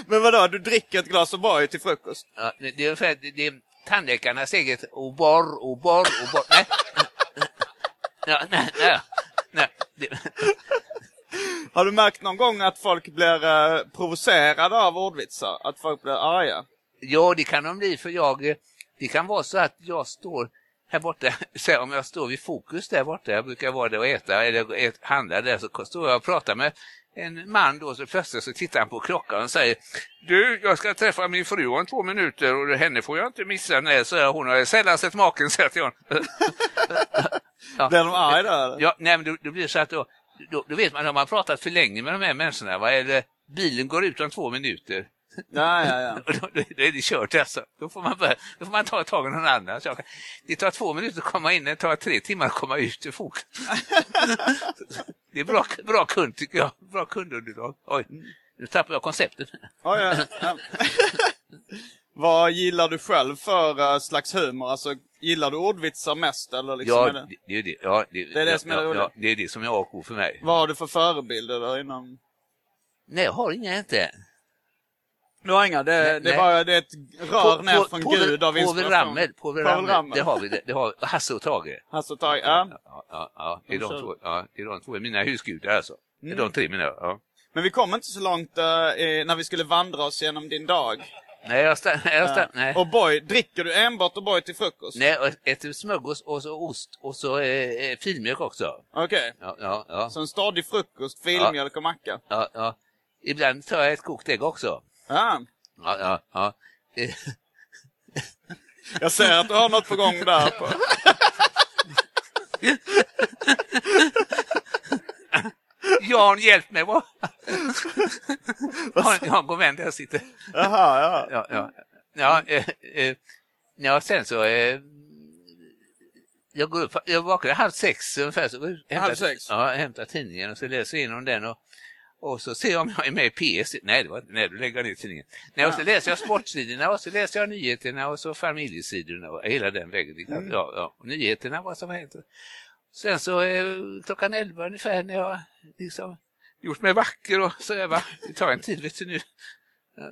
S1: Men vadå, du dricker ett glas O'boy till frukost?
S2: ja, det, är ungefär, det, det är tandläkarnas eget O'bor, O'bor, O'bor. Nej. Ja, nej, nej. nej. Det, [laughs]
S1: Har du märkt någon gång att folk blir eh, provocerade av ordvitsar? Att folk blir arga?
S2: Ja, det kan de bli för jag, eh, det kan vara så att jag står här borta, [laughs] så om jag står vid Fokus där borta, jag brukar vara där och äta eller handla där, så står jag och pratar med en man då, så plötsligt så tittar han på klockan och säger Du, jag ska träffa min fru om två minuter och henne får jag inte missa. Nej, så jag, hon har sällan sett maken, [laughs] säger jag till honom. [laughs] Ja.
S1: Blir de arga då?
S2: Ja, nej, men då, då blir det så att då, då, då vet man, har man pratat för länge med de här människorna, va? eller bilen går ut om två minuter,
S1: Ja, ja, ja. [laughs]
S2: då, då, då är det kört alltså. Då får man, börja, då får man ta tag i någon annan. Kan, det tar två minuter att komma in, det tar tre timmar att komma ut ur fokus. [laughs] det är bra, bra kund tycker jag. Bra kundunderlag. Oj, nu tappar jag konceptet.
S1: Ja, ja, ja. [laughs] Vad gillar du själv för eh, slags humor? Alltså, gillar du ordvitsar mest eller liksom?
S2: Ja,
S1: är det,
S2: det, det är det. Ja, det,
S1: Det är det
S2: ja,
S1: som är
S2: ja, ja, det är det som är A och O för mig.
S1: vad har du för förebilder där inom?
S2: Nej, jag har inga inte.
S1: Du har inga? Det,
S2: Nej,
S1: det
S2: nej.
S1: bara det är ett rör ner från
S2: Povel-
S1: Gud av
S2: Povel
S1: inspiration.
S2: Ramel, Povel
S1: Povel
S2: Ramel,
S1: Ramel.
S2: det har vi. Det, det har Hasse och Tage.
S1: Hasse och Tage, ja.
S2: Ja, ja, ja, det, är
S1: De
S2: två, ja, det är de två mina husgudar alltså. Det är
S1: Mm.
S2: de tre mina. Ja.
S1: Men vi kom inte så långt eh, när vi skulle vandra oss genom din dag.
S2: Nej, jag stann, jag stann, nej.
S1: Och boy, dricker du enbart O'boy till frukost?
S2: Nej, och äter smörgås och så ost och så eh, eh, filmjölk också.
S1: Okej.
S2: Ja, ja, ja,
S1: Så en stadig frukost, filmjölk och macka?
S2: ja, ja. Ibland tar jag ett kokt ägg också.
S1: Ja.
S2: Ja, ja, ja. [laughs]
S1: Jag ser att du har något på gång där. På. [laughs]
S2: Jan, hjälp mig! Vad? Jag har- en god vän där jag sitter.
S1: Jaha, ja.
S2: Ja, ja. Ja, eh, eh, ja sen så... Eh, jag, går upp, jag vaknar halv sex ungefär. Så hämtar,
S1: Halv sex?
S2: Ja, hämtar tidningen och så läser jag igenom den. Och, och så ser jag om jag är med i PS. Nej, det var. Nej, du lägger ner tidningen. Nej, och så läser jag sportsidorna och så läser jag nyheterna och så familjesidorna och hela den vägen.
S1: Mm.
S2: Ja, ja. Och nyheterna, vad som hänt. Sen så eh, klockan elva ungefär när jag liksom gjort mig vacker och så jag va, det tar en tid vet du nu.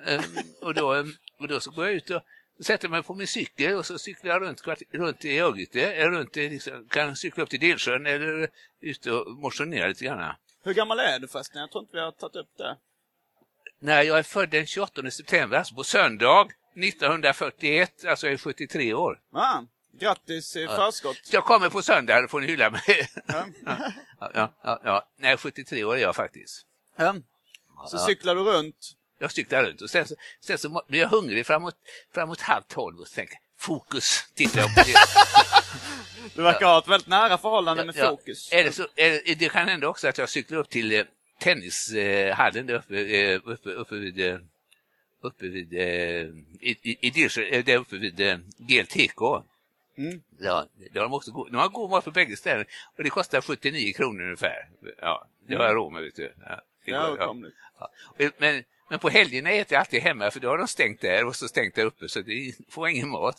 S2: Eh, och, då, eh, och då så går jag ut och sätter mig på min cykel och så cyklar jag runt, runt i Örgryte, eh, runt liksom, kan cykla upp till Delsjön eller ut och motionera lite grann.
S1: Hur gammal är du förresten? Jag tror inte vi har tagit upp det.
S2: Nej, jag är född den 28 september, alltså på söndag 1941, alltså jag är 73 år.
S1: Ah, grattis i förskott.
S2: Så jag kommer på söndag, då får ni hylla mig.
S1: Ja. [laughs]
S2: ja, ja, ja, ja. Nej, 73 år är jag faktiskt.
S1: Ja. Så
S2: Ja.
S1: cyklar du runt.
S2: Jag cyklar runt och sen så, sen så blir jag hungrig framåt, framåt halv tolv och tänker fokus, tittar jag på det. [laughs]
S1: Du verkar ha ett väldigt nära förhållande med
S2: Ja,
S1: fokus.
S2: Är det, så, är det, det kan hända också att jag cyklar upp till eh, tennishallen där uppe, eh, uppe, uppe vid, eh, uppe vid, eh, i, i, i Dirsjö, eh, där uppe vid eh, GLTK.
S1: Mm.
S2: Ja, de har också god, de har god mat på bägge ställen och det kostar 79 kronor ungefär. Ja, det har jag råd med vet du. Ja, det
S1: Ja,
S2: går- ja. Ja. Men, men på helgerna äter jag alltid hemma för då har de stängt där och så stängt där uppe så det får ingen mat.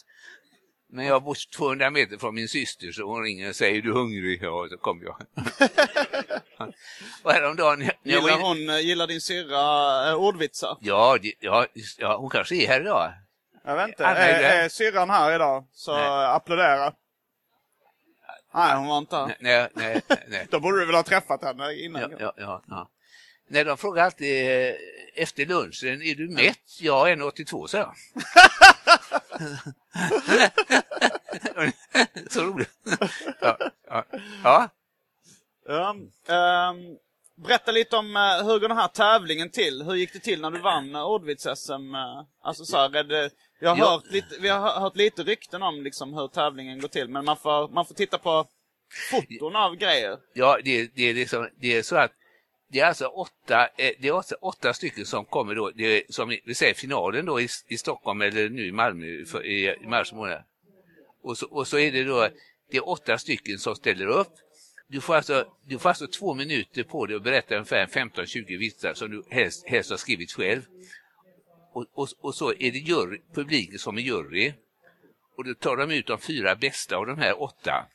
S2: Men jag bor 200 meter från min syster så hon ringer och säger du hungrig? Ja, och så kommer jag. och häromdagen... när jag var
S1: Gillar
S2: inne-
S1: hon, gillar din syrra eh, ordvitsar?
S2: Ja, ja, ja, hon kanske är här idag.
S1: Jag vet inte.
S2: Anna
S1: Är,
S2: är
S1: syrran här idag? Så
S2: Nej.
S1: applådera. Nej, hon var inte här.
S2: Nej, nej, nej. nej. [laughs]
S1: Då borde du väl ha träffat henne innan?
S2: Ja, ja, ja, ja. Nej, de frågar alltid eh, efter lunchen, är du mätt? Ja, 1,82 så jag. [laughs] Så roligt. Ja, ja, ja.
S1: Ja, ehm, berätta lite om eh, hur går den här tävlingen till? Hur gick det till när du vann uh, ordvits-SM? eh? alltså så här, är det, vi, har
S2: Ja.
S1: hört lite, vi har hö- hört lite rykten om liksom, hur tävlingen går till, men man får, man får titta på foton av grejer.
S2: ja det, det, är liksom, det är så att det är alltså åtta, eh, det är alltså åtta stycken som kommer då, det är, som vi säger finalen då i, i Stockholm eller nu i Malmö för, i, i mars månad. Och så, och så är det då, det är åtta stycken som ställer upp. Du får alltså, du får alltså två minuter på dig att berätta ungefär 15-20 vitsar som du helst, helst har skrivit själv. Och, och, och så är det jury, publiken som är jury. Och då tar de ut de fyra bästa av de här åtta.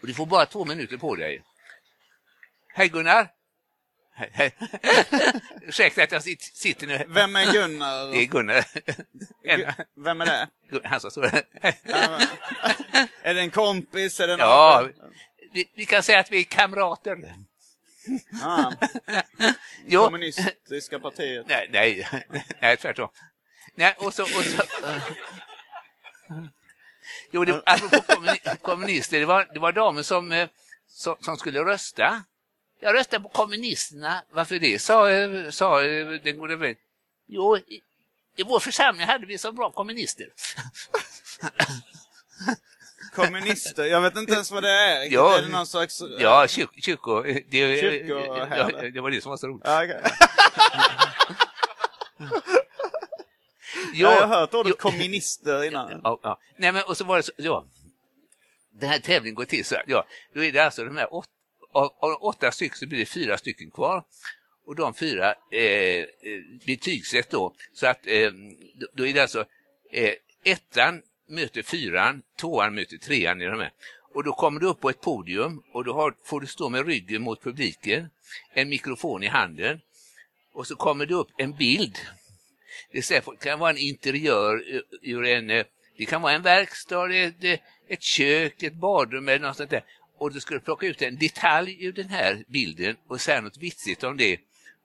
S2: Och du får bara två minuter på dig. Hej Gunnar! Hej, hej. [laughs] Ursäkta att jag sit- sitter nu.
S1: Vem är Gunnar?
S2: Det är Gunnar. En-
S1: Vem är det?
S2: Han som står
S1: är det en kompis? Är det någon?
S2: Ja, vi, vi kan säga att vi är kamrater.
S1: Ah, [laughs]
S2: Jo,
S1: kommunistiska partiet.
S2: nej, nej, nej, tvärtom. Nej, och så, och så, jo, det, apropå kommuni- kommunister, det var, det var damer som, eh, som, som skulle rösta. Jag röstar på kommunisterna. Varför det? sa, eh, sa eh, den gode vän. Jo, i, i vår församling hade vi så bra kommunister. [laughs]
S1: Kommunister, jag vet inte ens vad det är.
S2: Ja.
S1: Är det någon slags...
S2: Ja, kyk- kyrko... Det, ja, det var det som var så roligt.
S1: Ja.
S2: Jo, [laughs]
S1: Ja, jag har hört ordet
S2: jo.
S1: kommunister innan.
S2: Ja, ja. Nej, men och så var det så, ja. Den här tävlingen går till så här, ja, då är det alltså de här åt, av, av åtta stycken så blir det fyra stycken kvar. Och de fyra eh, eh betygsätts då, så att eh, då- är det alltså eh, ettan möter fyran, tvåan möter trean i de här. Och då kommer du upp på ett podium och då har, får du stå med ryggen mot publiken, en mikrofon i handen och så kommer det upp en bild det kan vara en interiör eh, ur- en, eh, det kan vara en verkstad, ett, ett kök, ett badrum eller något sånt där. Och du skulle plocka ut en detalj ur den här bilden och säga något vitsigt om det.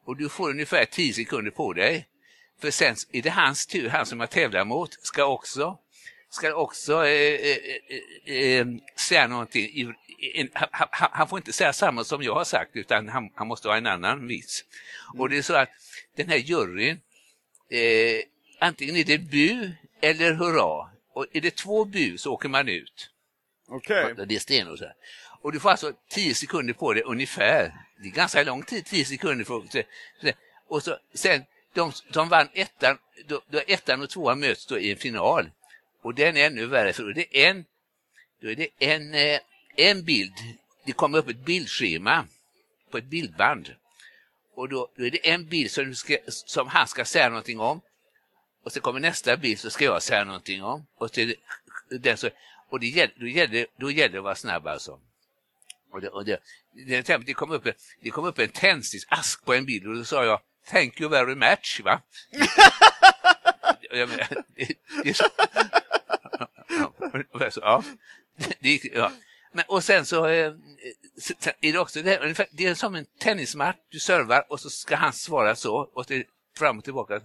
S2: Och du får ungefär 10 sekunder på dig. För sen är det hans tur, han som jag tävlar mot, ska också, ska också eh, eh, eh, eh, säga någonting. han, han, han får inte säga samma som jag har sagt utan han, han måste ha en annan vits. Och det är så att den här juryn, eh, antingen är det bu eller hurra. Och är det två bu så åker man ut.
S1: Okej.
S2: Det är stenhårt så här. Och du får alltså 10 sekunder på dig ungefär. Det är ganska lång tid, 10 sekunder. På, och så, sen, de som vann ettan, då, då ettan och tvåan möts då i en final. Och den är ännu värre för då är det en, då är det en, eh, en bild. Det kommer upp ett bildschema på ett bildband. Och då, då är det en bild som, ska, som han ska säga någonting om. Och så kommer nästa bild så ska jag säga någonting om. Och, så det, den så, och det då, gäller, då gäller det att vara snabb alltså. Och det, och det, det, det, kom upp, en- det kom upp en tändsticksask på en bild och då sa jag Thank you very much. Va? menar, det, det så, ja, och det gick, ja. Men, och sen så eh, är det också det, här, det är som en tennismatch. Du servar och så ska han svara så och det, fram och tillbaka.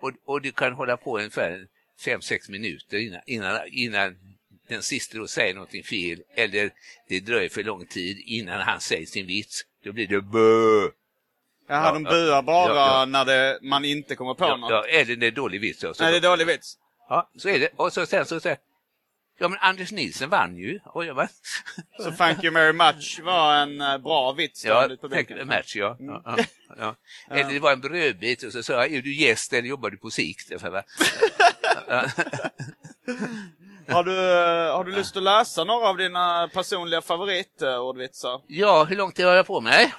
S2: Och, och du kan hålla på ungefär fem sex minuter innan, innan, innan den sista då säger någonting fel eller det dröjer för lång tid innan han säger sin vits. Då blir det bö.
S1: Jaha, de
S2: Ja,
S1: buar bara
S2: ja, ja.
S1: när det, man inte kommer på
S2: Ja,
S1: något.
S2: ja, eller det är dålig vits. då. Så
S1: Nej, det är dålig vits.
S2: Ja, så är det. Och så sen så säger Ja, men Anders Nilsson vann ju. Och jag bara,
S1: Så thank you very much var en eh, bra vits.
S2: ja,
S1: publiken.
S2: tänk en match, ja. ja, ja, [laughs] ja. Eller det var en brödbit och så sa jag, är du gäst eller jobbar du på sikt? [laughs]
S1: Har du, eh, har du lust att läsa några av dina personliga favoritordvitsar?
S2: Ja, hur lång tid har jag på mig?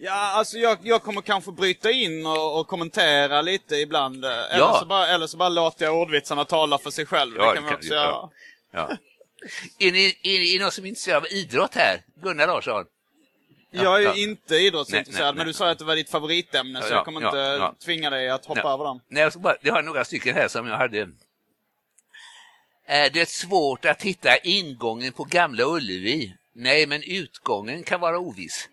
S1: Ja, alltså jag, jag kommer kanske bryta in och, och kommentera lite ibland. eh, Eller,
S2: Ja.
S1: så bara, eller så bara låter jag ordvitsarna tala för sig själv.
S2: Ja,
S1: det kan
S2: det
S1: vi
S2: kan
S1: också
S2: du
S1: göra.
S2: Ja. Är ni, är ni någon som är intresserad av idrott här? Gunnar Larsson?
S1: Jag är ju
S2: ja.
S1: inte idrottsintresserad,
S2: Nej, nej,
S1: men du
S2: nej.
S1: sa att det var ditt favoritämne, så
S2: Ja,
S1: jag kommer inte tvinga dig att hoppa
S2: Ja.
S1: över dem.
S2: Nej, jag, ska bara, jag har några stycken här som jag hade. Eh, är det svårt att hitta ingången på Gamla Ullevi? Nej, men utgången kan vara oviss.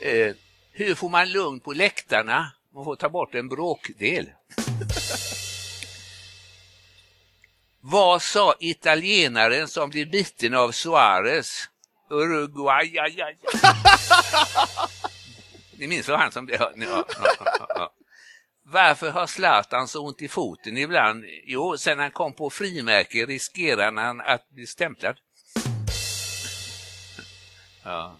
S2: Eh, hur får man lugn på läktarna? Man får ta bort en bråkdel. Vad sa italienaren som blev biten av Suarez? Uruguay, aj, aj. Ni minns vad han som blev... Ja, ja, ja, ja. Varför har Zlatan så ont i foten ibland? Jo, sen han kom på frimärke riskerar han att bli stämplad. Ja.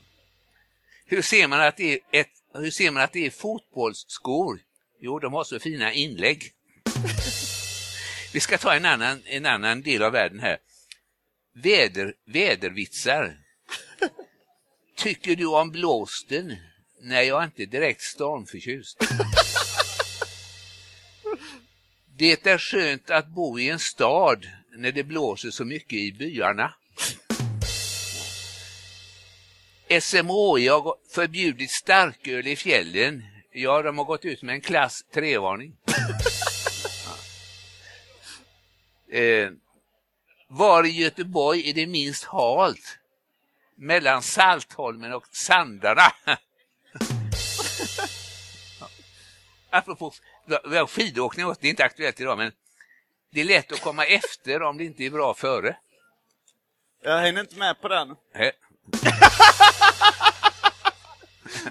S2: Hur ser man att det är ett, hur ser man att det är fotbollsskor? Jo, de har så fina inlägg. Vi ska ta en annan, en annan del av världen här. Väder, vädervitsar. Tycker du om blåsten? Nej, jag är inte direkt stormförtjust. Det är skönt att bo i en stad när det blåser så mycket i byarna. SMHI har förbjudit starköl i fjällen. Ja, de har gått ut med en klass 3-varning. Eh, var i Göteborg är det minst halt? Mellan Saltholmen och Sandarna. [laughs] Apropå skidåkning, också, det är inte aktuellt idag, men det är lätt att komma efter om det inte är bra före.
S1: Jag hänger inte med på den. [laughs]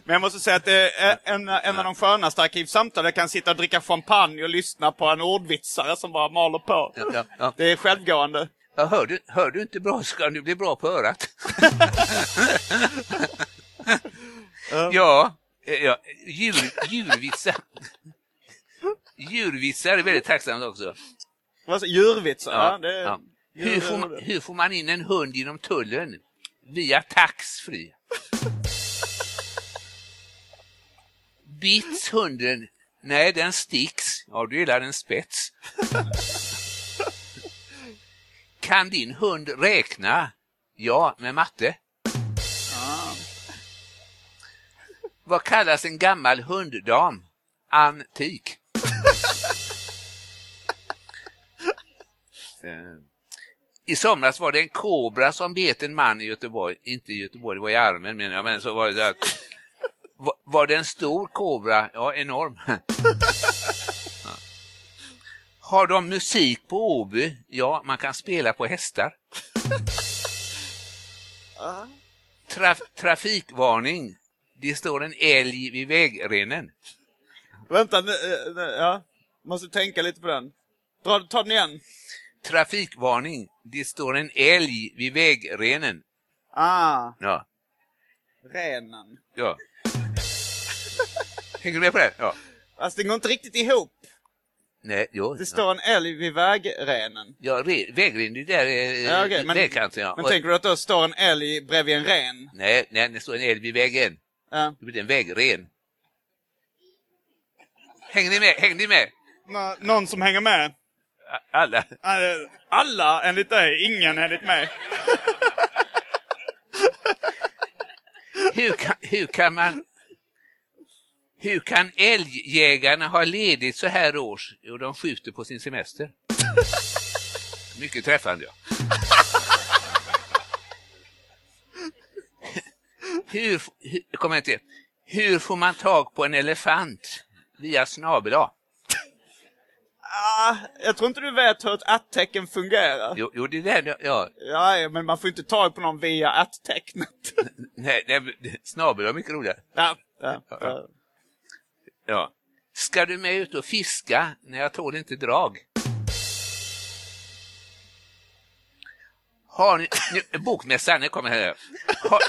S1: Men jag måste säga att det är en, en av de skönaste arkivsamtal. Jag kan sitta och dricka champagne och lyssna på en ordvitsare som bara maler på.
S2: Ja, ja, ja.
S1: Det är självgående.
S2: Ja, hör, du, hör du inte bra ska du bli bra på örat. [laughs] ja, eh, ja djur, djurvitsar. Djurvitsar är väldigt tacksamt också.
S1: Vad Djurvitsar? Ja. det är,
S2: ja. Hur, får man, hur får man in en hund genom tullen? Via taxfree. Bits hunden? Nej, den sticks. Ja, du gillar en spets. Kan din hund räkna? Ja, med matte.
S1: Ah.
S2: Vad kallas en gammal hunddam? Antik. I somras var det en kobra som bet en man i Göteborg. Inte i Göteborg, det var i armen menar jag. Men så var det att, [laughs] var, var det en stor kobra? Ja, enorm. [laughs] Ja. Har de musik på Åby? Ja, man kan spela på hästar. [laughs]
S1: Ah.
S2: Traf, trafikvarning. Det står en älg vid vägrenen.
S1: Vänta, eh, ja. Måste tänka lite på den. Dra, ta den igen.
S2: Trafikvarning. Det står en älg vid vägrenen.
S1: Ah,
S2: Ja.
S1: renen.
S2: ja. Hänger du med på det? Ja.
S1: Alltså det går inte riktigt ihop.
S2: Nej, jo.
S1: Det står en älg vid vägrenen.
S2: Ja, re, vägrenen, det där är
S1: Ja, okej, men-
S2: vägkanten. Ja.
S1: Men
S2: Och-
S1: tänker du att då står en älg bredvid en ren?
S2: Nej, nej, det står en älg vid vägen.
S1: Ja.
S2: Det blir en vägren. Hänger ni med? Hänger ni med?
S1: Nå- någon som hänger med?
S2: Alla.
S1: Alla enligt dig, ingen enligt mig.
S2: Hur kan, hur kan man... Hur kan älgjägarna ha ledigt så här års? Jo, de skjuter på sin semester. Mycket träffande, ja. Hur, hur, jag till. hur får man tag på en elefant? Via snabel.
S1: Ah, jag tror inte du vet hur ett att-tecken fungerar.
S2: Jo, jo, det där, ja.
S1: Ja, men man får inte tag på någon via att-tecknet. [laughs]
S2: Nej, nej, snabel är mycket roligare.
S1: ja, ja, ja.
S2: Ja. Ska du med ut och fiska? Nej, jag tål inte drag. Har ni, nu, bokmässan, nu kommer här. Har,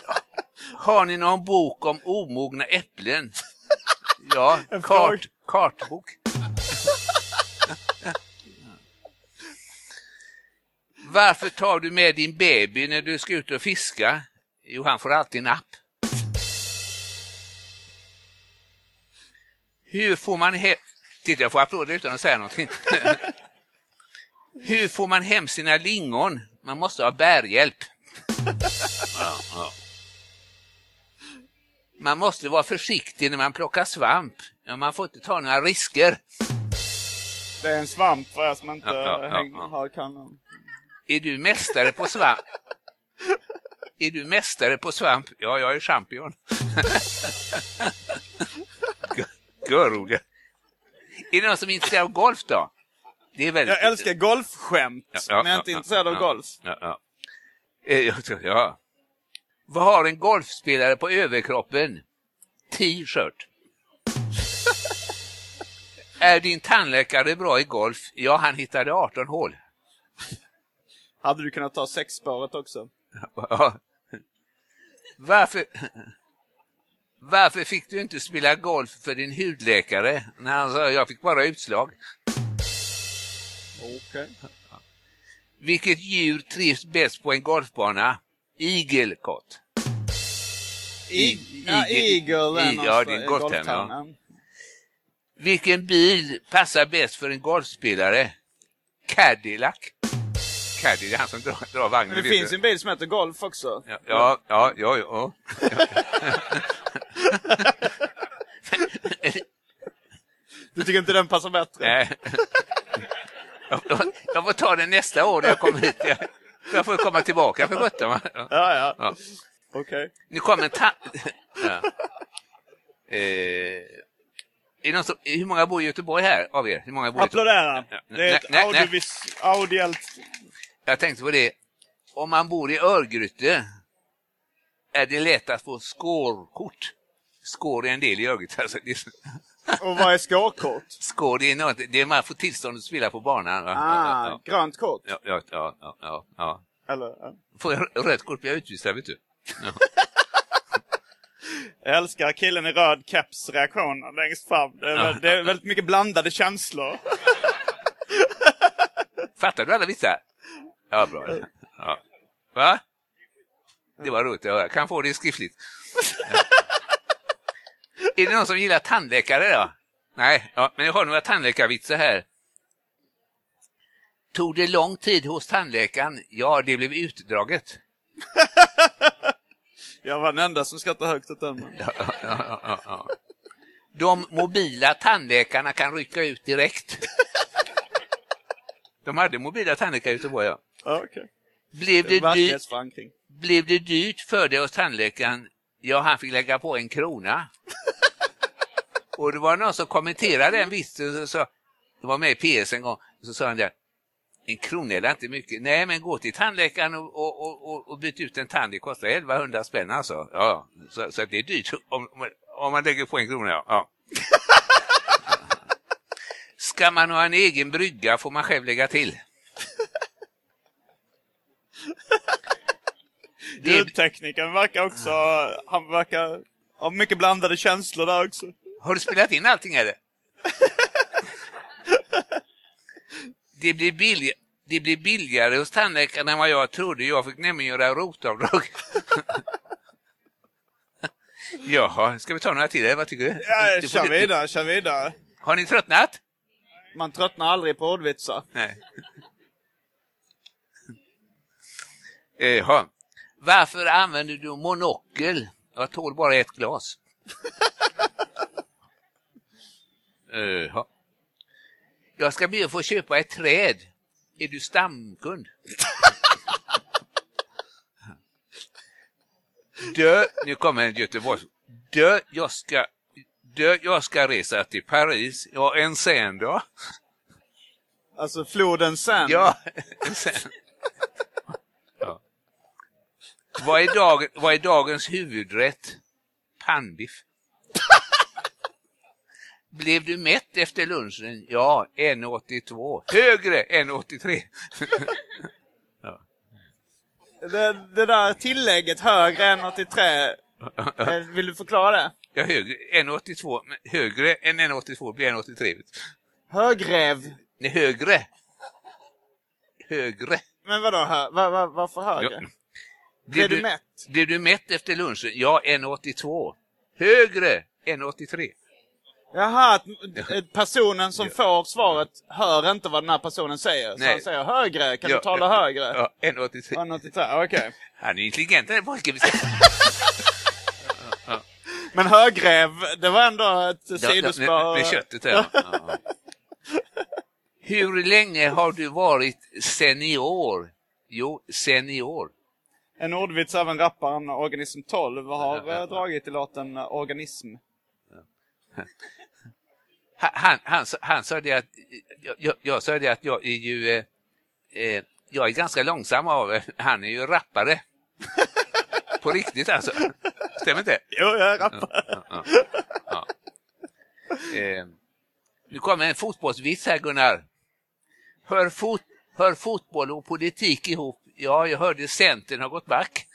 S2: har ni någon bok om omogna äpplen? Ja, [laughs] kart, kartbok. Varför tar du med din baby när du ska ut och fiska? Jo, han får alltid napp. Hur får man hem... Titta, jag får applåder utan att säga någonting. Hur får man hem sina lingon? Man måste ha bärhjälp. Man måste vara försiktig när man plockar svamp. Man får inte ta några risker.
S1: Det är en svamp för er som inte
S2: ja, ja, ja, ja.
S1: har kanon.
S2: Är du mästare på svamp? Är du mästare på svamp? Ja, jag är champion. Görroliga. Är det någon som är intresserad av golf då? Det är väldigt...
S1: Jag älskar golfskämt,
S2: Ja, ja,
S1: men jag är inte
S2: ja,
S1: intresserad av golf.
S2: Ja. Eh, ja. Vad har en golfspelare på överkroppen? T-shirt. är din tandläkare bra i golf? Ja, han hittade 18 hål.
S1: Hade du kunnat ta sexspåret också? [laughs]
S2: Varför, varför fick du inte spela golf för din hudläkare? När han sa jag fick bara utslag.
S1: Okej.
S2: Vilket djur trivs bäst på en golfbana? Igelkott.
S1: I- Ja,
S2: Eagle
S1: är
S2: ja, det är golfterm, ja. Vilken bil passar bäst för en golfspelare? Cadillac. Caddy, det är han som drar, drar vagnen.
S1: Men det finns ju en bil som heter Golf också.
S2: Ja, ja, ja, ja, ja. [laughs]
S1: Du tycker inte den passar bättre?
S2: Nej. Jag, jag- jag får ta den nästa år när jag kommer hit. Jag, jag får komma tillbaka för sjutton. Ja.
S1: Ja, ja. Okej.
S2: Nu kommer en ta- [laughs] ja. eh, är någon som, Hur många bor i Göteborg här av er? Hur många bor?
S1: Applådera.
S2: Ja.
S1: Det är ett audiovis- audiellt...
S2: Jag tänkte på det. Om man bor i Örgryte är det lätt att få skårkort. Skår är en del i Örgryte. Alltså, [laughs]
S1: Och vad är skårkort?
S2: skår det är något, det är man får tillstånd att spela på banan. Va?
S1: Ah,
S2: Ja,
S1: grönt kort?
S2: ja, ja, ja, ja, ja, ja.
S1: Eller? ja.
S2: Får jag rött kort blir jag utvisad, vet du. [laughs]
S1: Jag älskar killen i röd keps reaktionen längst fram. Det är, det är väldigt mycket blandade känslor. [laughs]
S2: Fattar du alla vitsar? Ja, bra. Ja. Va? Det var roligt att höra. Kan få det skriftligt. är det någon som gillar tandläkare då? Nej, ja, men jag har några tandläkarvitsar här. Tog det lång tid hos tandläkaren? Ja, det blev utdraget. [laughs]
S1: Jag var den enda som skrattade högt åt den.
S2: ja, ja, ja. De mobila tandläkarna kan rycka ut direkt. [laughs] De hade mobila tandläkare i Göteborg, ja.
S1: Ja, okej.
S2: Blev det dyrt
S1: Verklighetsförankring.
S2: Blev det dyrt för dig hos tandläkaren? Ja, han fick lägga på en krona. [laughs] Och det var någon som kommenterade den vitsen, så sa, det var med i PS en gång, så sa han där, en krona är inte mycket. Nej, men gå till tandläkaren och, och, och, och, och byt ut en tand, det kostar 1100 spänn alltså. Ja, så, så det är dyrt om, om, om man lägger på en krona, ja. ja. [laughs] Ska man ha en egen brygga får man själv lägga till.
S1: Ljudteknikern verkar också... Han verkar ha mycket blandade känslor där också.
S2: Har du spelat in allting eller? Det blir, billig, det blir billigare hos tandläkaren än vad jag trodde. Jag fick nämligen göra rotavdrag. Jaha, ska vi ta några till? Vad tycker du?
S1: Ja,
S2: Du
S1: kör vidare, kör vidare.
S2: Har ni tröttnat?
S1: Man tröttnar aldrig på ordvitsar.
S2: Nej. Jaha. Varför använder du monokel? Jag tål bara ett glas. [laughs] Jaha. Jag ska be att få köpa ett träd. Är du stamkund? [laughs] Dö, nu kommer en Göteborg. Dö, jag ska, dö, jag ska resa till Paris. Ja, en sen då.
S1: Alltså floden sen.
S2: Ja, en sen. Vad, är dag, vad är dagens huvudrätt? Pannbiff. Blev du mätt efter lunchen? Ja, 1,82. Högre än 83.
S1: Det, det där tillägget högre än 83. eh, Vill du förklara det?
S2: Ja, högre, 1,82. men Högre än 1,82 blir 1,83.
S1: Högrev.
S2: Nej, högre. Högre.
S1: Men vadå, hö, va, va, varför högre?
S2: Ja.
S1: Blev du mätt?
S2: Blev du mätt efter lunchen? Ja, 1,82. Högre än 83.
S1: Jaha, att personen som [laughs] får svaret hör inte vad den här personen säger. Så
S2: Nej.
S1: han säger högre, kan
S2: Ja,
S1: du tala
S2: ja,
S1: högre?
S2: Ja, 1,83.
S1: 1,83, okej. [laughs]
S2: Han är intelligent den här pojken. vi ska- [laughs]
S1: Men högrev, det var ändå ett
S2: Ja,
S1: sidospår.
S2: Med, med köttet där. Ja. Hur länge har du varit senior? Jo, senior.
S1: En ordvits även rapparen Organism 12 har
S2: Ja, ja, ja.
S1: eh, dragit i låten eh, Organism. [laughs]
S2: Han, han, han, sa- det att, jag, jag, sa det att jag är ju, eh, eh, jag är ganska långsam av Han är ju rappare. På riktigt alltså. Stämmer inte?
S1: Jo, jag är rappare.
S2: Ja, ja. Eh, nu kommer en fotbollsvits här Gunnar. Hör, fot, hör fotboll och politik ihop? Ja, jag hörde Centern har gått back.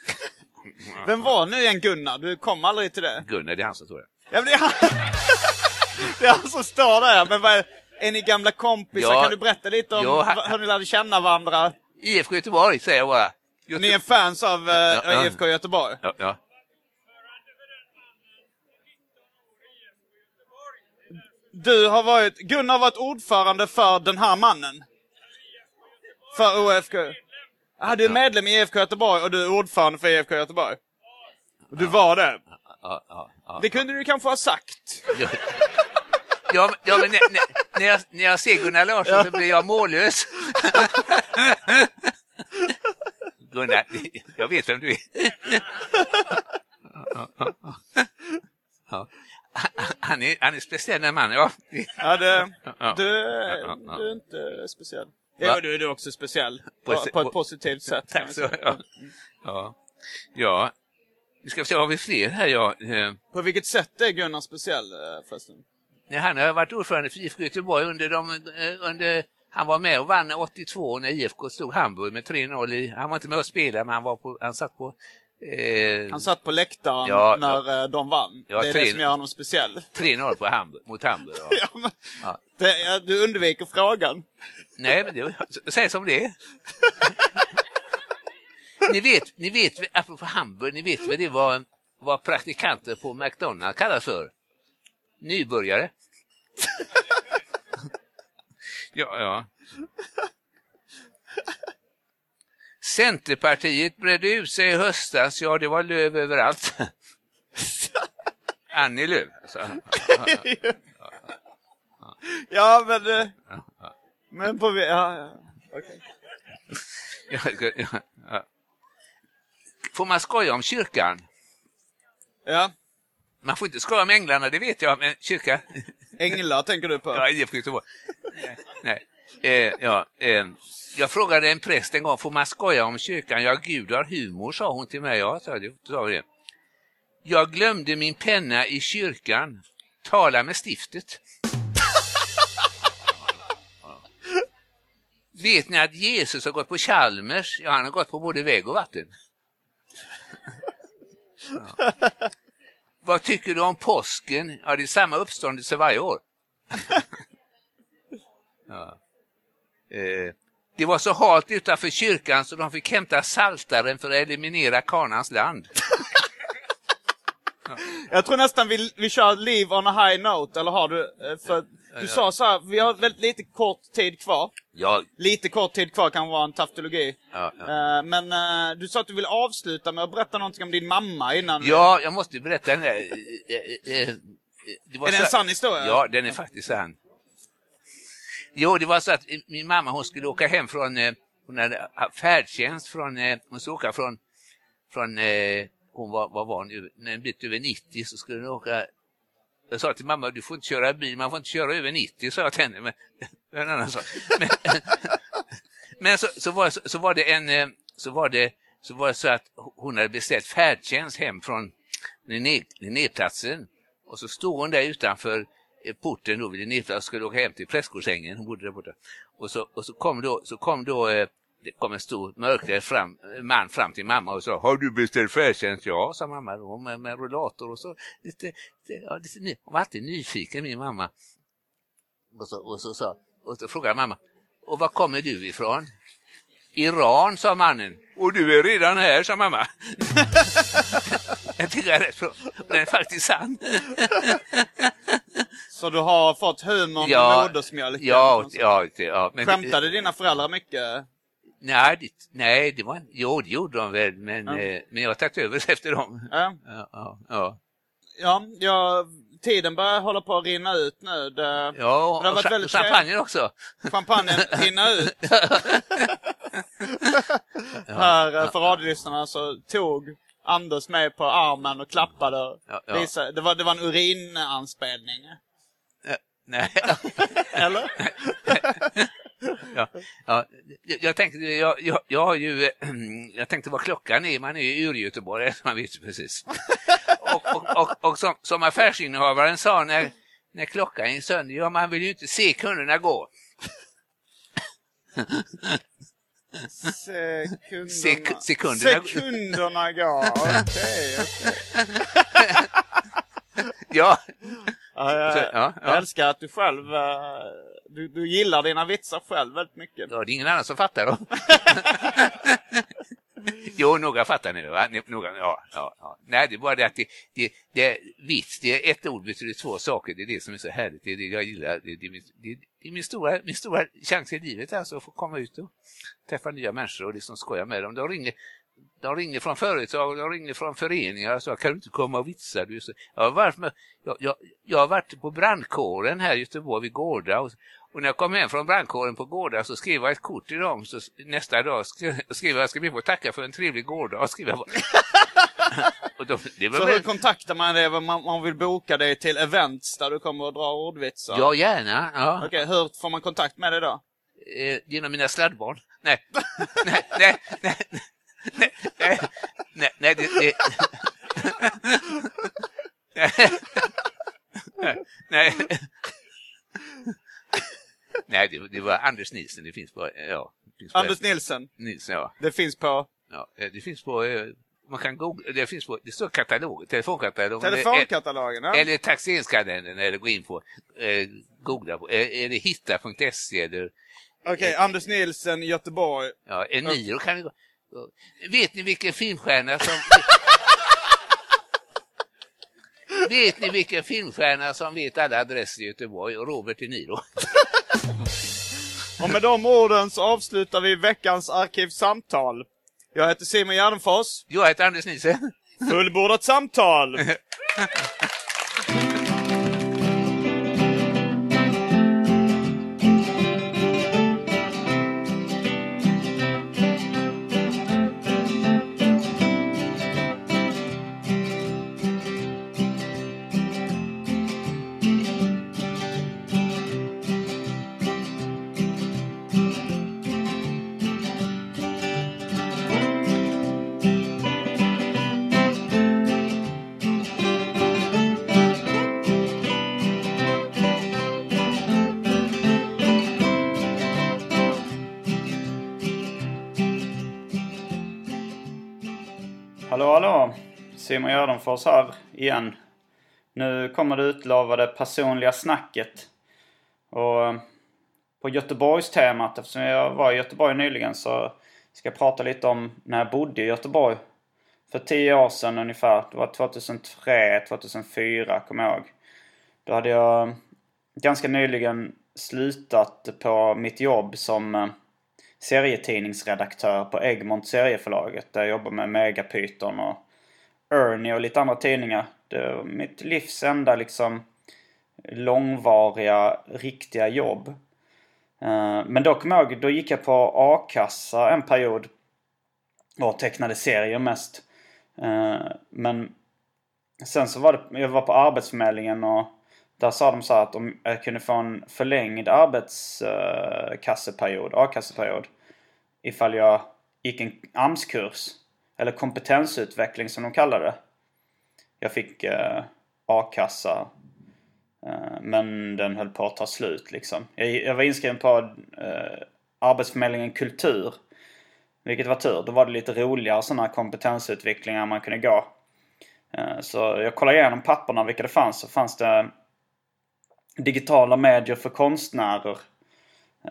S2: [laughs]
S1: Vem var nu igen Gunnar? Du kom aldrig till det.
S2: Gunnar, det är han som tror det.
S1: Ja, men det, är han... [laughs] det är han som står där. Men vad är, är ni gamla kompisar?
S2: Ja.
S1: Kan du berätta lite om
S2: Ja,
S1: hur ni lärde känna varandra?
S2: IFK Göteborg säger jag bara. Göte-
S1: Ni är fans av eh,
S2: ja.
S1: IFK Göteborg?
S2: ja, ja.
S1: Du har varit, Gunnar har varit ordförande för den här mannen. För OFK. Ah, du är medlem i IFK Göteborg och du är ordförande för IFK Göteborg. Och du var det. Det kunde du kanske ha sagt.
S2: Ja, ja, men- när, när, jag, när jag ser Gunnar Larsson så blir jag mållös. Gunnar, jag vet vem du är. Han, är han är speciell den mannen, ja.
S1: Ja, det, du, du är inte speciell. Jo, du är du också speciell.
S2: På
S1: På,
S2: ett-
S1: positivt sätt.
S2: Tack
S1: vi
S2: så
S1: säga.
S2: ja. ja. Ja. Nu ska vi se, har vi fler här? Ja. Eh,
S1: På vilket sätt är Gunnar speciell eh, förresten?
S2: Nej, Han har varit ordförande för IFK Göteborg under de, eh, under, han var med och vann 82 när IFK slog Hamburg med 3-0. i- Han var inte med och spelade, men han, var på, han satt på eh,
S1: Han satt på läktaren
S2: Ja,
S1: när eh, de vann.
S2: Ja,
S1: det är
S2: tre-
S1: det som gör honom speciell. [laughs]
S2: 3-0 på Hamburg, mot Hamburg. Ja. [laughs]
S1: Ja,
S2: Ja.
S1: det, ja, du undviker frågan.
S2: Nej, men det, säg som det [laughs] ni vet, ni vet, apropå Hamburg, ni vet vad det var vad praktikanter på McDonalds kallas för? Nybörjare. ja, ja. Centerpartiet bredde ut sig i höstas. Ja, det var löv överallt. [laughs] Annie Lööf. Alltså.
S1: Ja, men... eh, Men på... Ja, ja.
S2: ja. Får man skoja om kyrkan?
S1: ja.
S2: Man får inte skoja om änglarna, det vet jag, men kyrka...
S1: Änglar tänker du på?
S2: Ja, IFK Göteborg. Nej. Eh, ja, eh, jag frågade en präst en gång, får man skoja om kyrkan? Ja, Gud har humor, sa hon till mig. Ja, sa jag, det. Jag glömde min penna i kyrkan. Tala med stiftet. Vet ni att Jesus har gått på Chalmers? Ja, han har gått på både väg och vatten. Ja. Vad tycker du om påsken? Ja, det är samma uppståndelse varje år. ja eh, det var så halt utanför kyrkan så de fick hämta saltaren för att eliminera kanans land. [laughs]
S1: Jag tror nästan vi, vi kör Leave on a high note, eller har du? eh, För du
S2: ja.
S1: sa så här, vi har väldigt lite kort tid kvar.
S2: Ja,
S1: Lite kort tid kvar kan vara en taftologi.
S2: ja, ja.
S1: Eh, Men du sa att du vill avsluta med att berätta någonting om din mamma innan.
S2: ja jag måste berätta den eh, det var
S1: Är det en sann historia?
S2: Ja, den är faktiskt sann. Jo, det var så att min mamma hon skulle åka hem från, eh, hon hade haft färdtjänst från, eh, hon skulle åka från, från eh, hon var, vad var hon, nu? En bit över 90 så skulle hon åka jag sa till mamma, du får inte köra bil, man får inte köra över 90, sa jag till henne. Men, [laughs] det en annan sak. Men, [laughs] men så, så, var, så, så var det en, så var det, så var det så att hon hade beställt färdtjänst hem från Linnéplatsen. Och så stod hon där utanför Eh, porten då vid Linnéplatsen och skulle åka hem till prästgårdsängen. Hon bodde där borta. Och så, och så kom då, så kom då eh, det kom en stor mörkrädd fram, eh, man fram till mamma och sa Har du beställt färdtjänst? Ja, sa mamma då, med, med rullator och så. Lite, lite, ja, lite, ny- hon var alltid nyfiken min mamma. Och så, och så, sa- och så frågade mamma Och var kommer du ifrån? Iran, sa mannen. Och du är redan här, sa mamma. Jag tycker det är rätt bra. Den är faktiskt sann.
S1: Så du har fått humorn
S2: Ja,
S1: med modersmjölken?
S2: Ja,
S1: och
S2: ja, ja. Men,
S1: Skämtade dina föräldrar mycket?
S2: Nej, det, nej, det var, jo, det gjorde de väl, men,
S1: Ja.
S2: eh, men jag har tagit över [laughs] efter dem.
S1: Ja.
S2: Ja, ja, ja.
S1: Ja, tiden börjar hålla på att rinna ut nu. Det,
S2: ja
S1: Det har
S2: och,
S1: varit
S2: cha-
S1: väldigt
S2: och champagne också.
S1: champagnen rinner ut. [laughs] [laughs] Här eh, för radiolyssnarna så tog Anders mig på armen och klappade.
S2: Ja, ja.
S1: visade- Det, var, det var en urinanspelning.
S2: Nej, [laughs]
S1: Eller?
S2: ja, ja. Jag, jag tänkte, jag, jag, jag har ju, [clears throat] jag tänkte vad klockan är, man är ju ur Göteborg, [laughs] man vet ju precis. Och, och, och, och som, som affärsinnehavaren sa när, när klockan är sönder, ja man vill ju inte se kunderna gå.
S1: Sekunderna.
S2: Sek- sekunderna.
S1: Sekunderna går. [laughs] Okej, okej.
S2: Ja,
S1: Ja, jag,
S2: ja, ja.
S1: älskar att du själv, eh, du, du gillar dina vitsar själv väldigt mycket.
S2: Ja, det är ingen annan som fattar dem. [laughs] [laughs] jo, några fattar ni va? Några, ja, ja, ja. Nej, det är bara det att det, det, det, vits, det är ett ord betyder två saker. Det är det som är så härligt. Det är det jag gillar. Det, det, är min- det, det är min stora, min stora chans i livet alltså, att få komma ut och träffa nya människor och liksom skoja med dem. De ringer, de ringer från företag, de ringer från föreningar och så kan du inte komma och vitsa? Du så, jag, har varit med, jag, jag, jag har varit på brandkåren här i Göteborg vid Gårda och, och när jag kom hem från brandkåren på Gårda så skrev jag ett kort till dem. Så nästa dag skrev jag, ska vi få tacka för en trevlig gårdag? [laughs] Skrev jag. [laughs] och då, det var
S1: Så hur
S2: väl,
S1: kontaktar man det? Man, man vill boka dig till events där du kommer att dra ordvitsar?
S2: ja, gärna. Ja.
S1: Okej, hur får man kontakt med dig då?
S2: Eh, genom mina sladdbarn. Nej, [laughs] nej, nej, nej, nej, nej, nej, nej, det, det... nej, nej, [laughs] nej, det, det var Anders Nilsson. Det finns på, ja, det finns på
S1: Anders Nilsson.
S2: Nilsson, ja.
S1: Det finns på
S2: ja. eh, Det finns på, eh, man kan googla, det finns på, det står katalog, telefonkatalogen.
S1: telefonkatalogen. Ja.
S2: Eller taxeringskalendern eller gå in på, eh, googla på, eh, eller hitta.se eller
S1: Okej, Anders Nilsson, Göteborg.
S2: Ja, Eniro kan vi gå. Vet ni vilken filmstjärna som... [laughs] vet ni vilken filmstjärna som vet alla adresser i Göteborg? Robert De Niro. [laughs]
S1: Och med de orden så avslutar vi veckans arkivsamtal. Jag heter Simon Gärdenfors.
S2: Jag heter Anders Nielsen.
S1: Fullbordat samtal! [laughs]
S3: Simon Gärdenfors här igen. Nu kommer det utlovade personliga snacket. Och eh, på Göteborgstemat, eftersom jag var i Göteborg nyligen så ska jag prata lite om när jag bodde i Göteborg. För tio år sedan ungefär. Det var 2003, 2004 kommer jag ihåg. Då hade jag eh, ganska nyligen slutat på mitt jobb som eh, serietidningsredaktör på Egmont serieförlaget. Där jag jobbar med Megapyton och Ernie och lite andra tidningar. Det var mitt livs enda liksom långvariga, riktiga jobb. Eh, men då kommer jag ihåg, då gick jag på a-kassa en period. Och tecknade serier mest. Eh, men sen så var det, jag var på Arbetsförmedlingen och där sa de så att om jag kunde få en förlängd arbetskasseperiod, eh, a-kasseperiod. Ifall jag gick en AMS-kurs. Eller kompetensutveckling som de kallar det. Jag fick eh, a-kassa. Eh, men den höll på att ta slut liksom. Jag, jag var inskriven på eh, Arbetsförmedlingen Kultur. Vilket var tur. Då var det lite roligare sådana kompetensutvecklingar man kunde gå. Eh, så jag kollade igenom papperna vilka det fanns. Så fanns det digitala medier för konstnärer.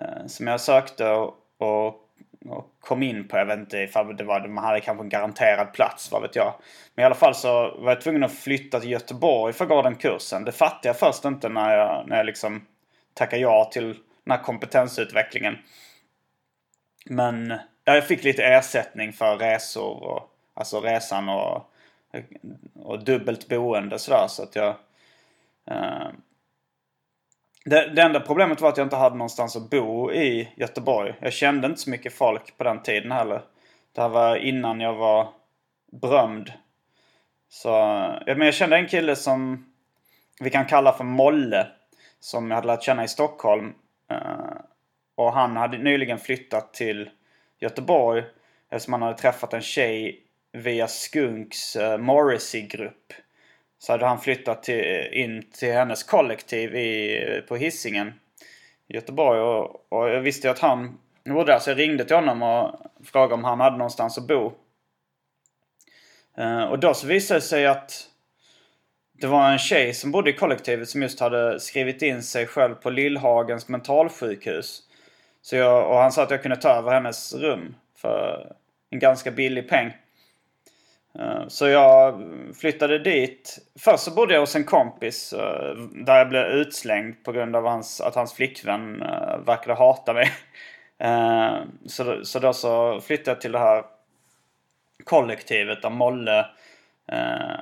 S3: eh, Som jag sökte och, och
S1: kom in på. Jag vet inte ifall det var, man hade kanske en garanterad plats, vad vet jag. Men i alla fall så var jag tvungen att flytta till Göteborg för att gå den kursen. Det fattade jag först inte när jag, när jag liksom tackade ja till den här kompetensutvecklingen. Men ja, jag fick lite ersättning för resor och alltså resan och, och dubbelt boende sådär så att jag eh, det, det enda problemet var att jag inte hade någonstans att bo i Göteborg. Jag kände inte så mycket folk på den tiden heller. Det här var innan jag var berömd. Så, ja, men jag kände en kille som vi kan kalla för Molle. Som jag hade lärt känna i Stockholm. Uh, och han hade nyligen flyttat till Göteborg. Eftersom han hade träffat en tjej via Skunks uh, Morrissey-grupp så hade han flyttat till, in till hennes kollektiv i, på Hisingen i Göteborg. Och, och jag visste ju att han bodde där så jag ringde till honom och frågade om han hade någonstans att bo. Uh, och då så visade det sig att det var en tjej som bodde i kollektivet som just hade skrivit in sig själv på Lillhagens mentalsjukhus. Så jag, och han sa att jag kunde ta över hennes rum för en ganska billig peng. Eh, så jag flyttade dit. Först så bodde jag hos en kompis eh, där jag blev utslängd på grund av hans, att hans flickvän eh, verkade hata mig. [laughs] Så, så då så flyttade jag till det här kollektivet där Molle,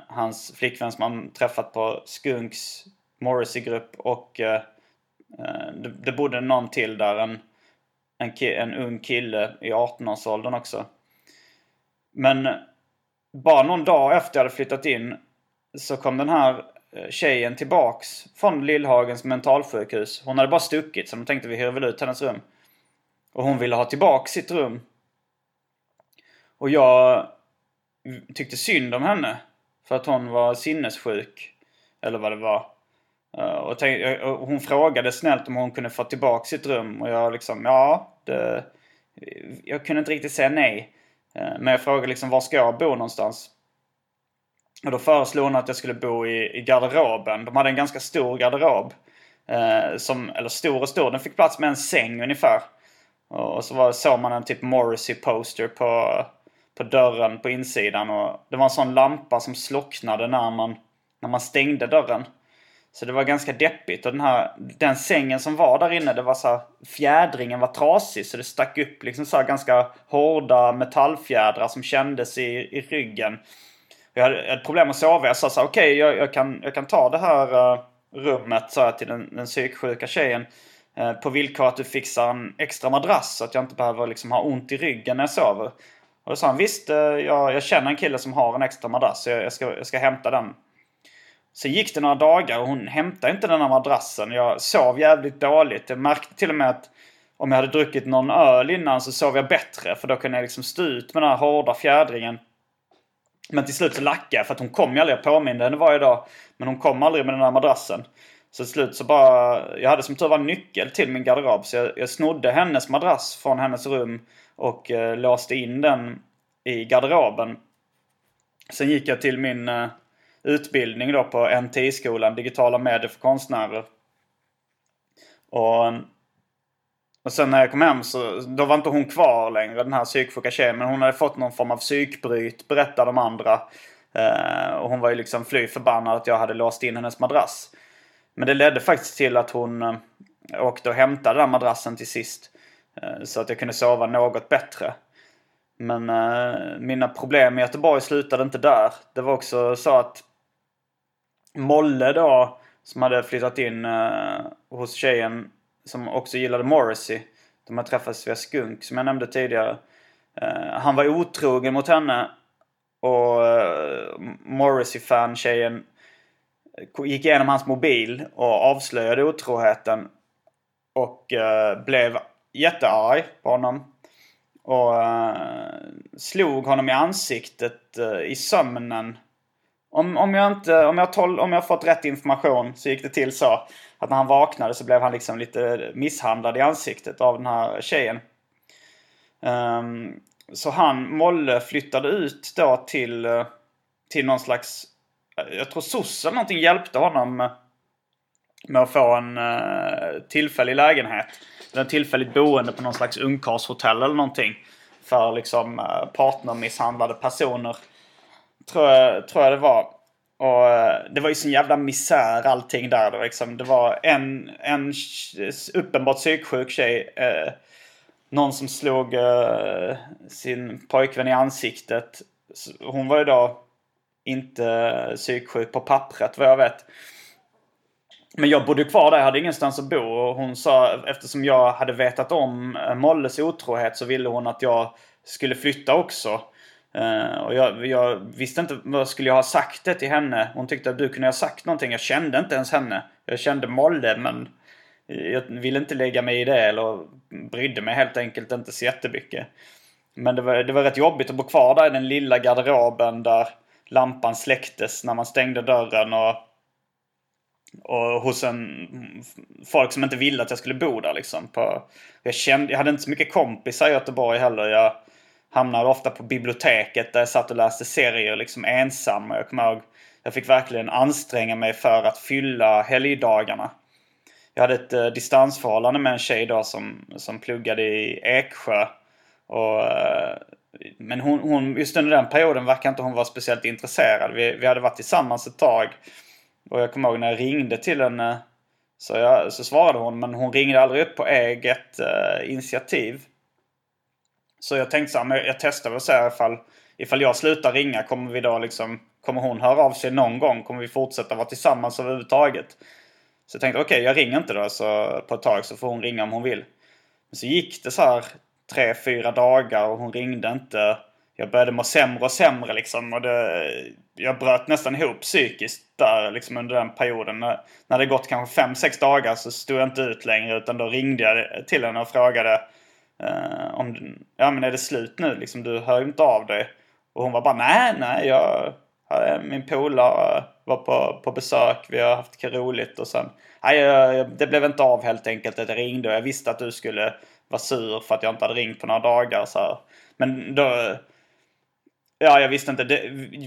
S1: hans flickvän som han träffat på Skunks Morrissey-grupp och det, det bodde någon till där. En, en, en ung kille i 18-årsåldern också. Men bara någon dag efter jag hade flyttat in så kom den här eh, tjejen tillbaks från Lillhagens mentalsjukhus. Hon hade bara stuckit så de tänkte vi hyr väl ut hennes rum. Och hon ville ha tillbaks sitt rum. Och jag tyckte synd om henne. För att hon var sinnessjuk. Eller vad det var. Eh, och, tänkte, eh, och hon frågade snällt om hon kunde få tillbaka sitt rum. Och jag liksom, ja. Det, jag kunde inte riktigt säga nej. Eh, men jag frågade liksom var ska jag bo någonstans? Och då föreslog hon att jag skulle bo i, i garderoben. De hade en ganska stor garderob. Eh, som, eller stor och stor, den fick plats med en säng ungefär. Och så var, såg man en typ Morrissey-poster på, på dörren på insidan. Och det var en sån lampa som slocknade när man, när man stängde dörren. Så det var ganska deppigt. Och den här den sängen som var där inne, det var så här, fjädringen var trasig så det stack upp liksom så ganska hårda metallfjädrar som kändes i, i ryggen. Jag hade ett problem att sova. Jag sa så okej okay, jag, jag, kan, jag kan ta det här uh, rummet, sa jag till den, den psyksjuka tjejen. Uh, på villkor att du fixar en extra madrass så att jag inte behöver liksom ha ont i ryggen när jag sover. Och då sa han visst, uh, jag, jag känner en kille som har en extra madrass så jag, jag, ska, jag ska hämta den Sen gick det några dagar och hon hämtade inte den här madrassen. Jag sov jävligt dåligt. Jag märkte till och med att om jag hade druckit någon öl innan så sov jag bättre. För då kunde jag liksom stå ut med den här hårda fjädringen. Men till slut så lackade jag för att hon kom ju aldrig. Jag påminde henne varje dag. Men hon kom aldrig med den här madrassen. Så till slut så bara... Jag hade som tur var nyckel till min garderob. Så jag, jag snodde hennes madrass från hennes rum. Och eh, låste in den i garderoben. Sen gick jag till min... Eh, utbildning då på NTI-skolan, digitala medier för konstnärer. Och, och sen när jag kom hem så då var inte hon kvar längre, den här psyksjuka tjejen. Men hon hade fått någon form av psykbryt, berättade de andra. Eh, och hon var ju liksom fly förbannad att jag hade låst in hennes madrass. Men det ledde faktiskt till att hon eh, åkte och hämtade den madrassen till sist. Eh, så att jag kunde sova något bättre. Men eh, mina problem i Göteborg slutade inte där. Det var också så att Molle då, som hade flyttat in eh, hos tjejen som också gillade Morrissey. De har träffats via Skunk som jag nämnde tidigare. Eh, han var otrogen mot henne. Och eh, Morrissey-fan-tjejen eh, gick igenom hans mobil och avslöjade otroheten. Och eh, blev jättearg på honom. Och eh, slog honom i ansiktet eh, i sömnen om, om, jag inte, om, jag tol, om jag fått rätt information så gick det till så att när han vaknade så blev han liksom lite misshandlad i ansiktet av den här tjejen. Um, så han, Molle, flyttade ut då till, till någon slags... Jag tror soc eller någonting hjälpte honom med att få en uh, tillfällig lägenhet. Eller tillfälligt boende på någon slags ungkarlshotell eller någonting. För liksom uh, partnermisshandlade personer. Tror jag, tror jag det var. Och eh, det var ju sån jävla misär allting där. Det var, liksom, det var en, en uppenbart psyksjuk tjej. Eh, någon som slog eh, sin pojkvän i ansiktet. Hon var ju då inte psyksjuk på pappret vad jag vet. Men jag bodde kvar där, jag hade ingenstans att bo. Och hon sa, eftersom jag hade vetat om eh, Molles otrohet så ville hon att jag skulle flytta också. Uh, och jag, jag, visste inte vad skulle jag ha sagt det till henne. Hon tyckte att du kunde ha sagt någonting. Jag kände inte ens henne. Jag kände Molle men jag ville inte lägga mig i det eller brydde mig helt enkelt inte så jättemycket. Men det var, det var rätt jobbigt att bo kvar där i den lilla garderoben där lampan släcktes när man stängde dörren och, och hos en folk som inte ville att jag skulle bo där liksom. På, jag, kände, jag hade inte så mycket kompisar i Göteborg heller. Jag hamnade ofta på biblioteket där jag satt och läste serier liksom ensam. Jag kommer ihåg, jag fick verkligen anstränga mig för att fylla helgdagarna. Jag hade ett eh, distansförhållande med en tjej då som, som pluggade i Eksjö. Och, eh, men hon, hon, just under den perioden verkar inte hon vara speciellt intresserad. Vi, vi hade varit tillsammans ett tag. Och jag kommer ihåg när jag ringde till henne så, jag, så svarade hon men hon ringde aldrig upp på eget eh, initiativ. Så jag tänkte så här, men jag testar väl så här ifall, ifall jag slutar ringa kommer vi då liksom Kommer hon höra av sig någon gång? Kommer vi fortsätta vara tillsammans överhuvudtaget? Så jag tänkte okej, okay, jag ringer inte då så på ett tag så får hon ringa om hon vill. Men så gick det så här tre, fyra dagar och hon ringde inte. Jag började må sämre och sämre liksom. Och det, jag bröt nästan ihop psykiskt där liksom under den perioden. När, när det gått kanske fem, sex dagar så stod jag inte ut längre utan då ringde jag till henne och frågade uh, om ja men är det slut nu liksom? Du hör ju inte av dig. Och hon var bara nej, nej, jag, min polare var på, på besök. Vi har haft roligt och sen... Nej, det blev inte av helt enkelt. Jag ringde och jag visste att du skulle vara sur för att jag inte hade ringt på några dagar. Så här. Men då... Ja, jag visste inte. Det,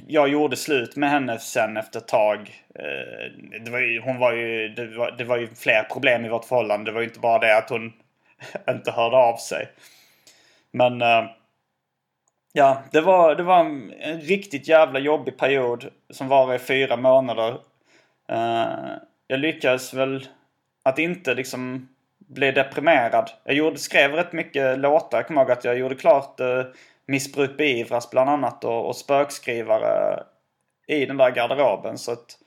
S1: jag gjorde slut med henne sen efter ett tag. Eh, det var ju, hon var ju, det var, det var ju fler problem i vårt förhållande. Det var ju inte bara det att hon [laughs] inte hörde av sig. Men... Eh, ja, det var, det var en riktigt jävla jobbig period som var i fyra månader. Eh, jag lyckades väl att inte liksom bli deprimerad. Jag gjorde, skrev rätt mycket låtar. Jag kommer ihåg att jag gjorde klart eh, Missbruk beivras bland annat och, och spökskrivare i den där garderoben. Så att,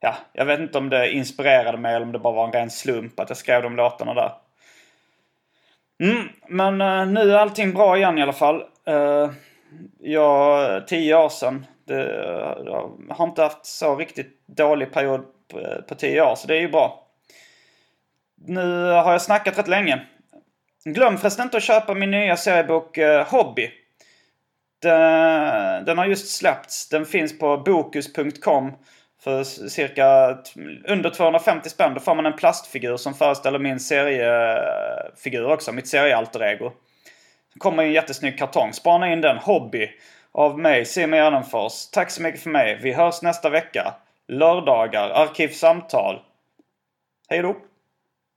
S1: ja, jag vet inte om det inspirerade mig eller om det bara var en ren slump att jag skrev de låtarna där. Mm, men uh, nu är allting bra igen i alla fall. Uh, jag, tio år sedan. Det, jag har inte haft så riktigt dålig period på, på tio år, så det är ju bra. Nu har jag snackat rätt länge. Glöm förresten inte att köpa min nya seriebok uh, Hobby. Den, den, har just släppts. Den finns på bokus.com för cirka under 250 spänn. Då får man en plastfigur som föreställer min seriefigur också. Mitt seriealter ego. Så kommer en jättesnygg kartong. Spana in den. Hobby. Av mig, Simon Gärdenfors. Tack så mycket för mig. Vi hörs nästa vecka. Lördagar. Arkivsamtal. Hej då.